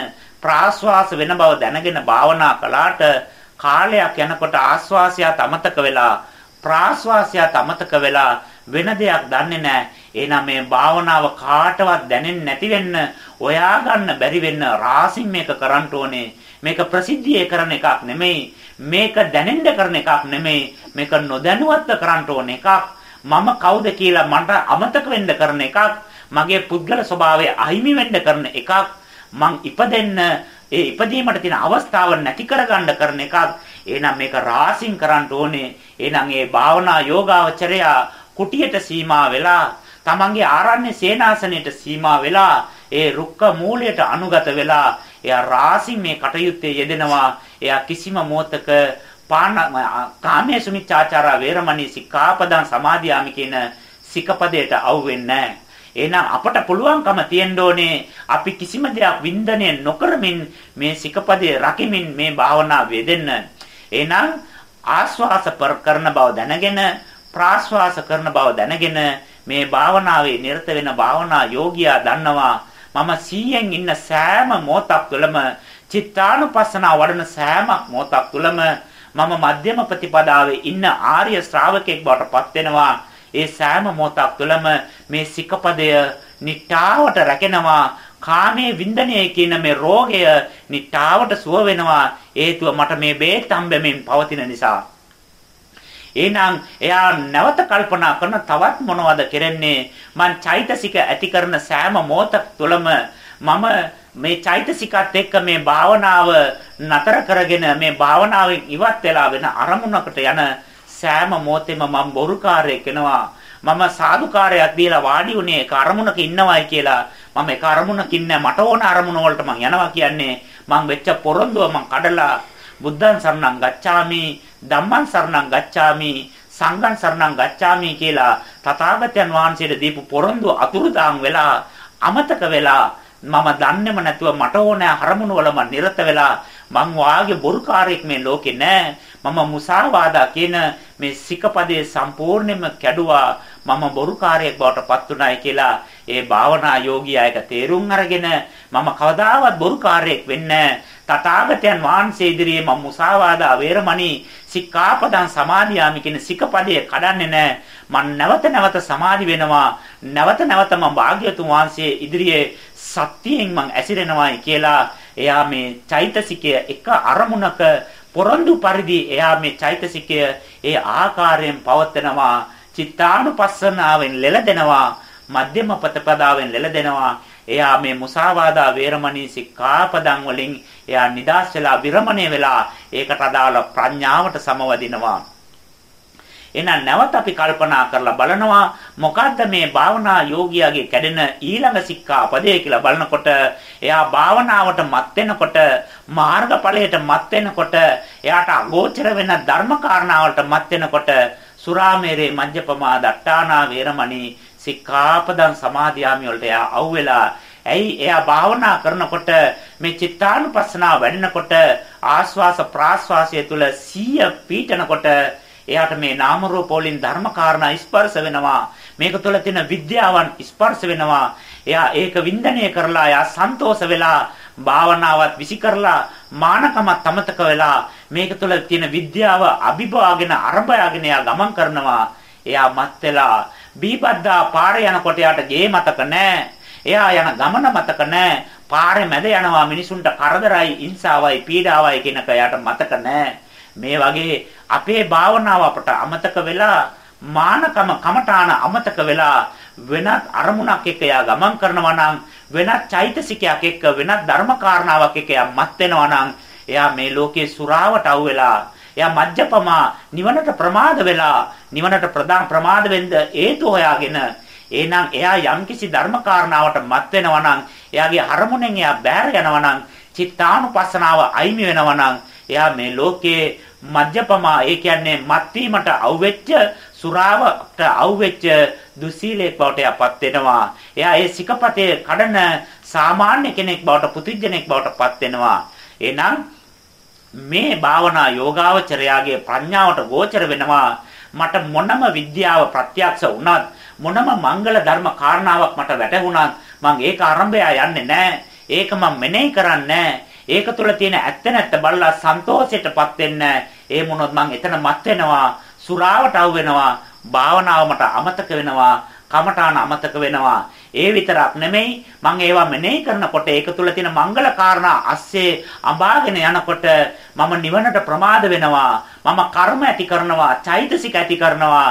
S1: ප්‍රාස්වාස වෙන බව දැනගෙන භාවනා කළාට කාලයක් යනකොට ආස්වාසය තමතක වෙලා ප්‍රාස්වාසය තමතක වෙලා වෙන දෙයක් දන්නේ නැහැ. එහෙනම් මේ භාවනාව කාටවත් දැනෙන්නේ නැති වෙන්න, ඔයා ගන්න බැරි වෙන්න රාසින් මේක කරන්න ඕනේ. මේක ප්‍රසිද්ධියේ කරන එකක් නෙමෙයි. මේක දැනෙන්න කරන එකක් නෙමෙයි. මේක නොදැනුවත්ව කරන්න ඕන එකක්. මම කවුද කියලා මට අමතක වෙන්න කරන එකක් මගේ පුද්ගල ස්වභාවය අහිමි වෙන්න කරන එකක් මං ඉපදෙන්න ඒ ඉපදීමට තියෙන අවස්ථාව නැති කරගන්න කරන එකක්. එහෙනම් මේක රාසින් කරන්න ඕනේ. එහෙනම් ඒ භාවනා යෝගාවචරයා කුටියට සීමා වෙලා තමන්ගේ ආරණ්‍ය සේනාසනයට සීමා වෙලා ඒ රුක්ක මූලයට අනුගත වෙලා එයා රාසින් මේ කටයුත්තේ යෙදෙනවා. එයා කිසිම මොහතක පාන කාමයේ සුමිච්ඡාචාර වේරමණී සික්ඛාපදං සමාදියාමි කියන සිකපදයට අවු වෙන්නේ එහෙනම් අපට පුළුවන්කම තියෙන්න ඕනේ අපි කිසිම දෙයක් වින්දනය නොකරමින් මේ සිකපදේ රකිමින් මේ භාවනා වේදෙන්න. එහෙනම් ආස්වාස කරන බව දැනගෙන ප්‍රාස්වාස කරන බව දැනගෙන මේ භාවනාවේ නිරත වෙන භාවනා යෝගියා දන්නවා මම 100න් ඉන්න සෑම මොහොතක් තුළම චිත්තානුපස්සනාව වඩන සෑම මොහොතක් තුළම මම මධ්‍යම ප්‍රතිපදාවේ ඉන්න ආර්ය ශ්‍රාවකෙක් බවට පත් වෙනවා. ඒ සෑම මොහොතක් තුළම මේ සිකපදය නිට්ටාවට රැකෙනවා. කාමයේ වින්දනය කියන මේ රෝගය නිට්ටාවට සුව වෙනවා. හේතුව මට මේ බේත් හම්බෙමින් පවතින නිසා. එහෙනම් එයා නැවත කල්පනා කරන තවත් මොනවද කරන්නේ? මං චෛතසික ඇති කරන සෑම මොහොතක් තුළම මම මේ චෛතසිකත් එක්ක මේ භාවනාව නතර කරගෙන මේ භාවනාවෙන් ඉවත් වෙලා වෙන අරමුණකට යන සෑම මොහොතෙම මම බොරුකාරයෙක් වෙනවා. මම සාදුකාරයක් දීලා වාඩි උනේ එක අරමුණක ඉන්නවයි කියලා. මම එක අරමුණක ඉන්නේ මට ඕන අරමුණ වලට මං යනවා කියන්නේ මං වෙච්ච පොරොන්දුව මං කඩලා බුද්ධං සරණං ගච්ඡාමි ධම්මං සරණං ගච්ඡාමි සංඝං සරණං ගච්ඡාමි කියලා තථාගතයන් වහන්සේට දීපු පොරොන්දුව අතුරුදාන් වෙලා අමතක වෙලා මම දන්නේම නැතුව මට ඕනෑ හරමුණු වල මම නිරත වෙලා මං වාගේ බොරුකාරයෙක් මේ ලෝකේ නෑ. මම මුසාවාදා කියන මේ සිකපදේ සම්පූර්ණයෙන්ම කැඩුවා. මම බොරුකාරයෙක් බවට පත් උනායි කියලා ඒ භාවනා යෝගියා එක තේරුම් අරගෙන මම කවදාවත් බොරුකාරයෙක් වෙන්නේ තථාගතයන් වහන්සේ ඉදිරියේ මම මුසාවාදා වේරමණී සික්ඛාපදං සමාදියාමි කියන සිකපදයේ කඩන්නේ නැහැ මම නැවත නැවත සමාදි වෙනවා. නැවත නැවත මම භාග්‍යතුන් වහන්සේ ඉදිරියේ සත්‍යයෙන් මං ඇසිරෙනවායි කියලා එයා මේ චෛතසිකය එක අරමුණක පොරොන්දු පරිදි එයා මේ චෛතසිකය ඒ ආකාරයෙන් පවත්නවා චිත්තානුපස්සනාවෙන් ලෙලදෙනවා මධ්‍යම ප්‍රතිපදාවෙන් ලෙලදෙනවා එයා මේ මුසාවාදා වේරමණී සික්ඛාපදං වලින් එයා නිදාස් වෙලා විරමණය වෙලා ඒකට අදාළ ප්‍රඥාවට සමවදිනවා. එහෙනම් නැවත අපි කල්පනා කරලා බලනවා මොකද්ද මේ භාවනා යෝගියාගේ කැඩෙන ඊළඟ සික්ඛා පදේ කියලා බලනකොට එයා භාවනාවට මත් වෙනකොට මාර්ගඵලයට මත් වෙනකොට එයාට අගෝචර වෙන ධර්ම කාරණාවලට මත් වෙනකොට සුරාමේරේ මජ්ජපමා දට්ටානා වේරමණී සික්ඛාපදං සමාදියාමි වලට එයා අවුවෙලා ඇයි එයා භාවනා කරනකොට මේ චිත්තානුපස්සනාව වැඩෙනකොට ආස්වාස ප්‍රාස්වාසය තුල සීය පීඨනකොට එයාට මේ නාම රූප වලින් ධර්ම කාරණා ස්පර්ශ වෙනවා. මේක තුළ තියෙන විද්‍යාවන් ස්පර්ශ වෙනවා. එයා ඒක වින්දනය කරලා එයා සන්තෝෂ වෙලා භාවනාවත් විසි කරලා මානකමත් අමතක වෙලා මේක තුළ තියෙන විද්‍යාව අභිභාගෙන අරබයාගෙන එයා ගමන් කරනවා. එයා මත් වෙලා බීපද්දා පාරේ යනකොට එයාට ගේ මතක නැහැ. එයා යන ගමන මතක නැහැ. පාරේ මැද යනවා මිනිසුන්ට කරදරයි, ඉන්සාවයි, පීඩාවයි කියනක එයාට මතක නැහැ. මේ වගේ අපේ භාවනාව අපට අමතක වෙලා මානකම කමඨාන අමතක වෙලා වෙනත් අරමුණක් එක්ක යා ගමන් කරනවා නම් වෙනත් චෛතසිකයක් එක්ක වෙනත් ධර්ම කාරණාවක් එක්ක යා මත් වෙනවා නම් එයා මේ ලෝකේ සුරාවට අවු වෙලා එයා මජ්ජපමා නිවනට ප්‍රමාද වෙලා නිවනට ප්‍රදාන ප්‍රමාද වෙන්න හේතු හොයාගෙන එහෙනම් එයා යම්කිසි ධර්ම කාරණාවට මත් වෙනවා නම් එයාගේ අරමුණෙන් එයා බෑර යනවා නම් චිත්තානුපස්සනාව අයිමි වෙනවා නම් එයා මේ ලෝකයේ මජ්ජපමා ඒ කියන්නේ මත්වීමට අවුෙච්ච සුරාවට අවුෙච්ච දුසීලෙක් බවට යපත් වෙනවා. එයා ඒ සිකපතේ කඩන සාමාන්‍ය කෙනෙක් බවට පුතිජනෙක් බවට පත් වෙනවා. එහෙනම් මේ භාවනා යෝගාවචරයාගේ ප්‍රඥාවට ගෝචර වෙනවා. මට මොනම විද්‍යාව ප්‍රත්‍යක්ෂ වුණත් මොනම මංගල ධර්ම කාරණාවක් මට වැටහුණත් මම ඒක ආරම්භය යන්නේ නැහැ. ඒක මම මෙනෙහි කරන්නේ නැහැ. ඒක තුළ තියෙන ඇත්ත නැත්ත බලලා සන්තෝෂයටපත් වෙන්න ඒ මොනොත් මං එතන මත් වෙනවා සුරාවට අවු වෙනවා භාවනාව මට අමතක වෙනවා කමඨාන අමතක වෙනවා. ඒ විතරක් නෙමෙයි මම ඒවා මෙනෙහි කරනකොට ඒක තුළ තියෙන මංගල කාරණා අස්සේ අඹාගෙන යනකොට මම නිවනට ප්‍රමාද වෙනවා මම කර්ම ඇති කරනවා චෛතසික ඇති කරනවා.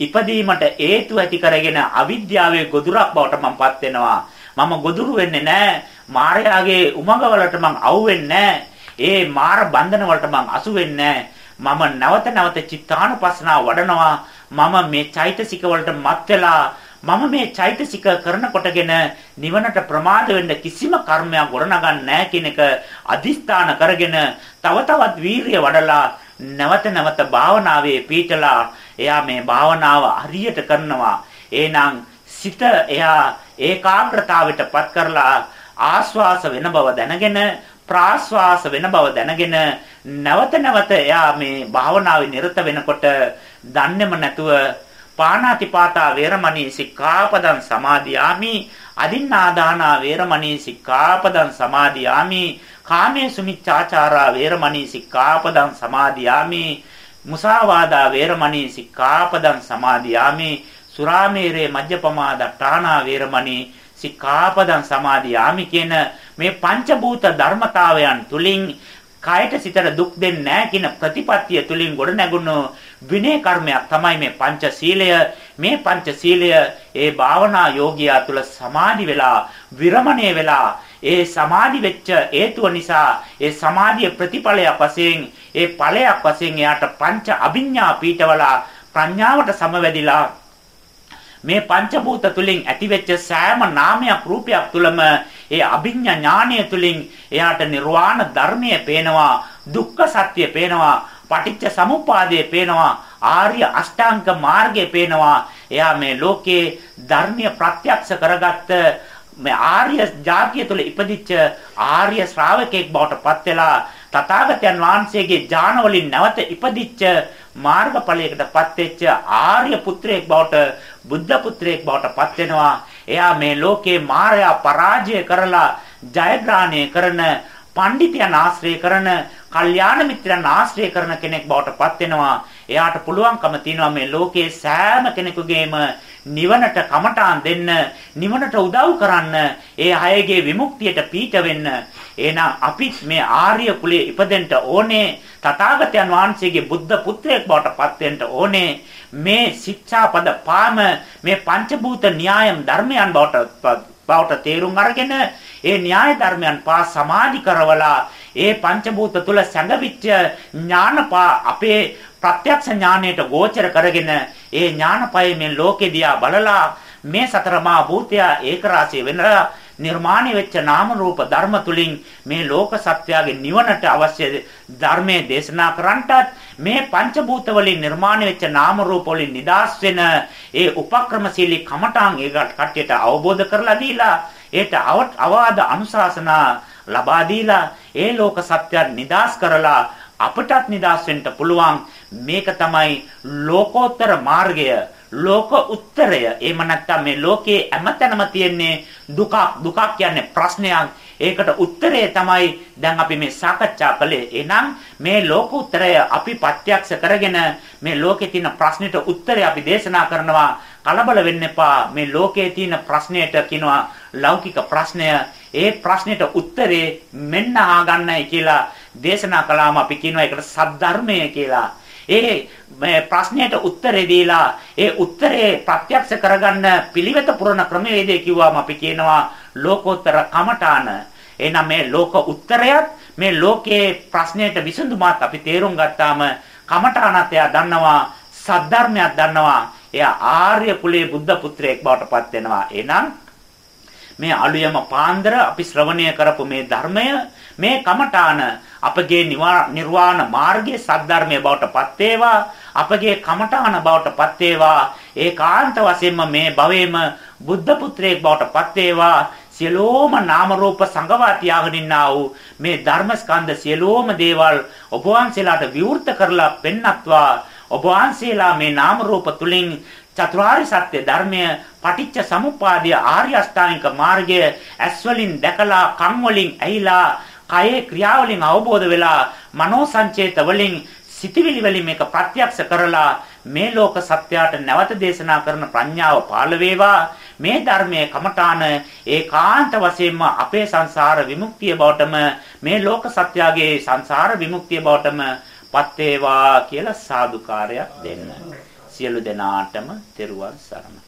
S1: ඉපදීමට හේතු ඇති කරගෙන අවිද්‍යාවේ ගොදුරක් බවට මමපත් වෙනවා. මම ගොදුරු වෙන්නේ නැහැ මායාගේ උමගවලට මං අවුෙන්නේ ඒ මාර බන්ධන වලට මං අසු වෙන්නේ මම නැවත නැවත චිත්තානුපස්සනාව වඩනවා. මම මේ චෛතසික වලට මත් වෙලා මම මේ චෛතසික කරනකොටගෙන නිවනට ප්‍රමාද වෙන්න කිසිම කර්මයක් ගොඩනගන්නේ නැහැ කියන එක අදිස්ථාන කරගෙන තව තවත් වීරිය වඩලා නැවත නැවත භාවනාවේ පීඨලා එයා මේ භාවනාව හරියට කරනවා. එහෙනම් සිත එයා ඒකාග්‍රතාවයටපත් කරලා ආස්වාස වෙන බව දැනගෙන ප්‍රාස්වාස වෙන බව දැනගෙන නැවත නැවත එයා මේ භාවනාවේ නිරත වෙනකොට දන්නේම නැතුව පාණාතිපාතා වේරමණී සික්ඛාපදං සමාදියාමි අදින්නාදානා වේරමණී සික්ඛාපදං සමාදියාමි කාමේසු මිච්ඡාචාරා වේරමණී සික්ඛාපදං සමාදියාමි මුසාවාදා වේරමණී සික්ඛාපදං සමාදියාමි සුරාමේරේ මජ්ජපමා දට්ඨානා වේරමණී සික්ඛාපදං සමාදියාමි කියන මේ පංචභූත ධර්මතාවයන් තුලින් කායට සිතට දුක් දෙන්නේ නැහැ කියන ප්‍රතිපත්තිය තුලින් ගොඩ නැගුණු විනය කර්මයක් තමයි මේ පංචශීලය. මේ පංචශීලය ඒ භාවනා යෝගියා තුල සමාධි වෙලා විරමණය වෙලා ඒ සමාධි වෙච්ච හේතුව නිසා ඒ සමාධිය ප්‍රතිඵලයක් වශයෙන් ඒ ඵලයක් වශයෙන් එයාට පංච අභිඥා පීඨවලා ප්‍රඥාවට සමවැදිලා මේ පංචභූත තුලින් ඇතිවෙච්ච සෑම නාමයක් රූපයක් තුලම ඒ අභිඥා ඥානය තුලින් එයාට නිර්වාණ ධර්මය පේනවා දුක්ඛ සත්‍ය පේනවා පටිච්ච සමුප්පාදය පේනවා ආර්ය අෂ්ටාංග මාර්ගය පේනවා. එයා මේ ලෝකේ ධර්මීය ප්‍රත්‍යක්ෂ කරගත්ත මේ ආර්ය ජාතිය තුළ ඉපදිච්ච ආර්ය ශ්‍රාවකෙක් බවට පත් වෙලා තථාගතයන් වහන්සේගේ ඥාන වලින් නැවත ඉපදිච්ච මාර්ගඵලයකට පත් වෙච්ච ආර්ය පුත්‍රයෙක් බවට බුද්ධ පුත්‍රයෙක් බවට පත් වෙනවා. එයා මේ ලෝකේ මායя පරාජය කරලා ජයග්‍රහණය කරන පඬිතියන් ආශ්‍රය කරන, කල්යාණ මිත්‍රයන් ආශ්‍රය කරන කෙනෙක් බවට පත් වෙනවා. එයාට පුළුවන්කම තියෙනවා මේ ලෝකයේ සෑම කෙනෙකුගේම නිවනට කමඨාන් දෙන්න, නිවනට උදව් කරන්න, ඒ අයගේ විමුක්තියට පීඨ වෙන්න. එහෙනම් අපිත් මේ ආර්ය කුලයේ ඉපදෙන්න ඕනේ. තථාගතයන් වහන්සේගේ බුද්ධ පුත්‍රයෙක් බවට පත් වෙන්න ඕනේ. මේ ශික්ෂාපද පාම මේ පංචභූත න්‍යායම් ධර්මයන් බවට බවට තේරුම් අරගෙන ඒ න්‍යාය ධර්මයන් පා සමාධි කරවලා ඒ පංචභූත තුල සැඟවිච්ච ඥානපා අපේ ප්‍රත්‍යක්ෂ ඥාණයට ගෝචර කරගෙන ඒ ඥානපය මේ ලෝකෙ දිහා බලලා මේ සතරමා භූතය ඒකරාශී වෙනලා නිර්මාණය වෙච්ච නාම රූප ධර්ම තුලින් මේ ලෝක සත්‍යයේ නිවනට අවශ්‍ය ධර්මයේ දේශනා කරන්නටත් මේ පංචභූත වලින් නිර්මාණය වෙච්ච නාම රූප වලින් නිදාස් වෙන ඒ උපක්‍රමශීලී කමඨාන් ඒකට කට්ටියට අවබෝධ කරලා දීලා ඒට අවවාද අනුශාසනා ලබා දීලා ඒ ලෝක සත්‍යය නිදාස් කරලා අපටත් නිදාස් වෙන්න පුළුවන්. මේක තමයි ලෝකෝත්තර මාර්ගය. ලෝක උත්තරය. එහෙම නැත්නම් මේ ලෝකයේ හැමතැනම තියෙන්නේ දුකක්. දුකක් කියන්නේ ප්‍රශ්නයක්. ඒකට උත්තරය තමයි දැන් අපි මේ සාකච්ඡා කළේ. එහෙනම් මේ ලෝක උත්තරය අපි ප්‍රත්‍යක්ෂ කරගෙන මේ ලෝකේ තියෙන ප්‍රශ්නෙට උත්තරය අපි දේශනා කරනවා. කලබල වෙන්න එපා. මේ ලෝකයේ තියෙන ප්‍රශ්නයට කියනවා ලෞකික ප්‍රශ්නය. ඒ ප්‍රශ්නෙට උත්තරේ මෙන්න ආගන්නයි කියලා දේශනා කළාම අපි කියනවා ඒකට සද්ධර්මය කියලා. ඒ ප්‍රශ්නයට උත්තරේ දීලා ඒ උත්තරේ ප්‍රත්‍යක්ෂ කරගන්න පිළිවෙත පුරන ක්‍රමවේදය කිව්වම අපි කියනවා ලෝකෝත්තර කමඨාන. එහෙනම් මේ ලෝක උත්තරයත් මේ ලෝකයේ ප්‍රශ්නයට විසඳුමත් අපි තේරුම් ගත්තාම කමඨානත් එයා දන්නවා සද්ධර්මයක් දන්නවා. එයා ආර්ය කුලයේ බුද්ධ පුත්‍රයෙක් බවට පත් වෙනවා. එහෙනම් මේ අලුයම පාන්දර අපි ශ්‍රවණය කරපු මේ ධර්මය මේ කමඨාන අපගේ නිර්වාණ මාර්ගයේ සද්ධර්මයේ බවට පත් වේවා අපගේ කමඨාන බවට පත් වේවා. ඒකාන්ත වශයෙන්ම මේ භවයේම බුද්ධ පුත්‍රයෙක් බවට පත් වේවා. සියලෝම නාම රූප සංගවා තියාගෙන ඉන්නා වූ මේ ධර්මස්කන්ධ සියලෝම දේවල් ඔබ වහන්සේලාට විවෘත කරලා පෙන්වත්වා ඔබ වහන්සේලා මේ නාම රූප තුලින් චතුරාර්ය සත්‍ය ධර්මය පටිච්ච සමුප්පාදය ආර්ය අෂ්ටාංගික මාර්ගය ඇස් වලින් දැකලා කන් වලින් ඇහිලා කයේ ක්‍රියාවලින් අවබෝධ වෙලා මනෝ සංචේත වලින් සිතිවිලි වලින් මේක ප්‍රත්‍යක්ෂ කරලා මේ ලෝක සත්‍යයට නැවත දේශනා කරන ප්‍රඥාව පාළ වේවා මේ ධර්මයේ කමඨාන ඒකාන්ත වශයෙන්ම අපේ සංසාර විමුක්තිය බවටම මේ ලෝක සත්‍යයේ සංසාර විමුක්තිය බවටම පත් වේවා කියලා සාදුකාරයක් දෙන්න. සියලු දෙනාටම තෙරුවන් සරණයි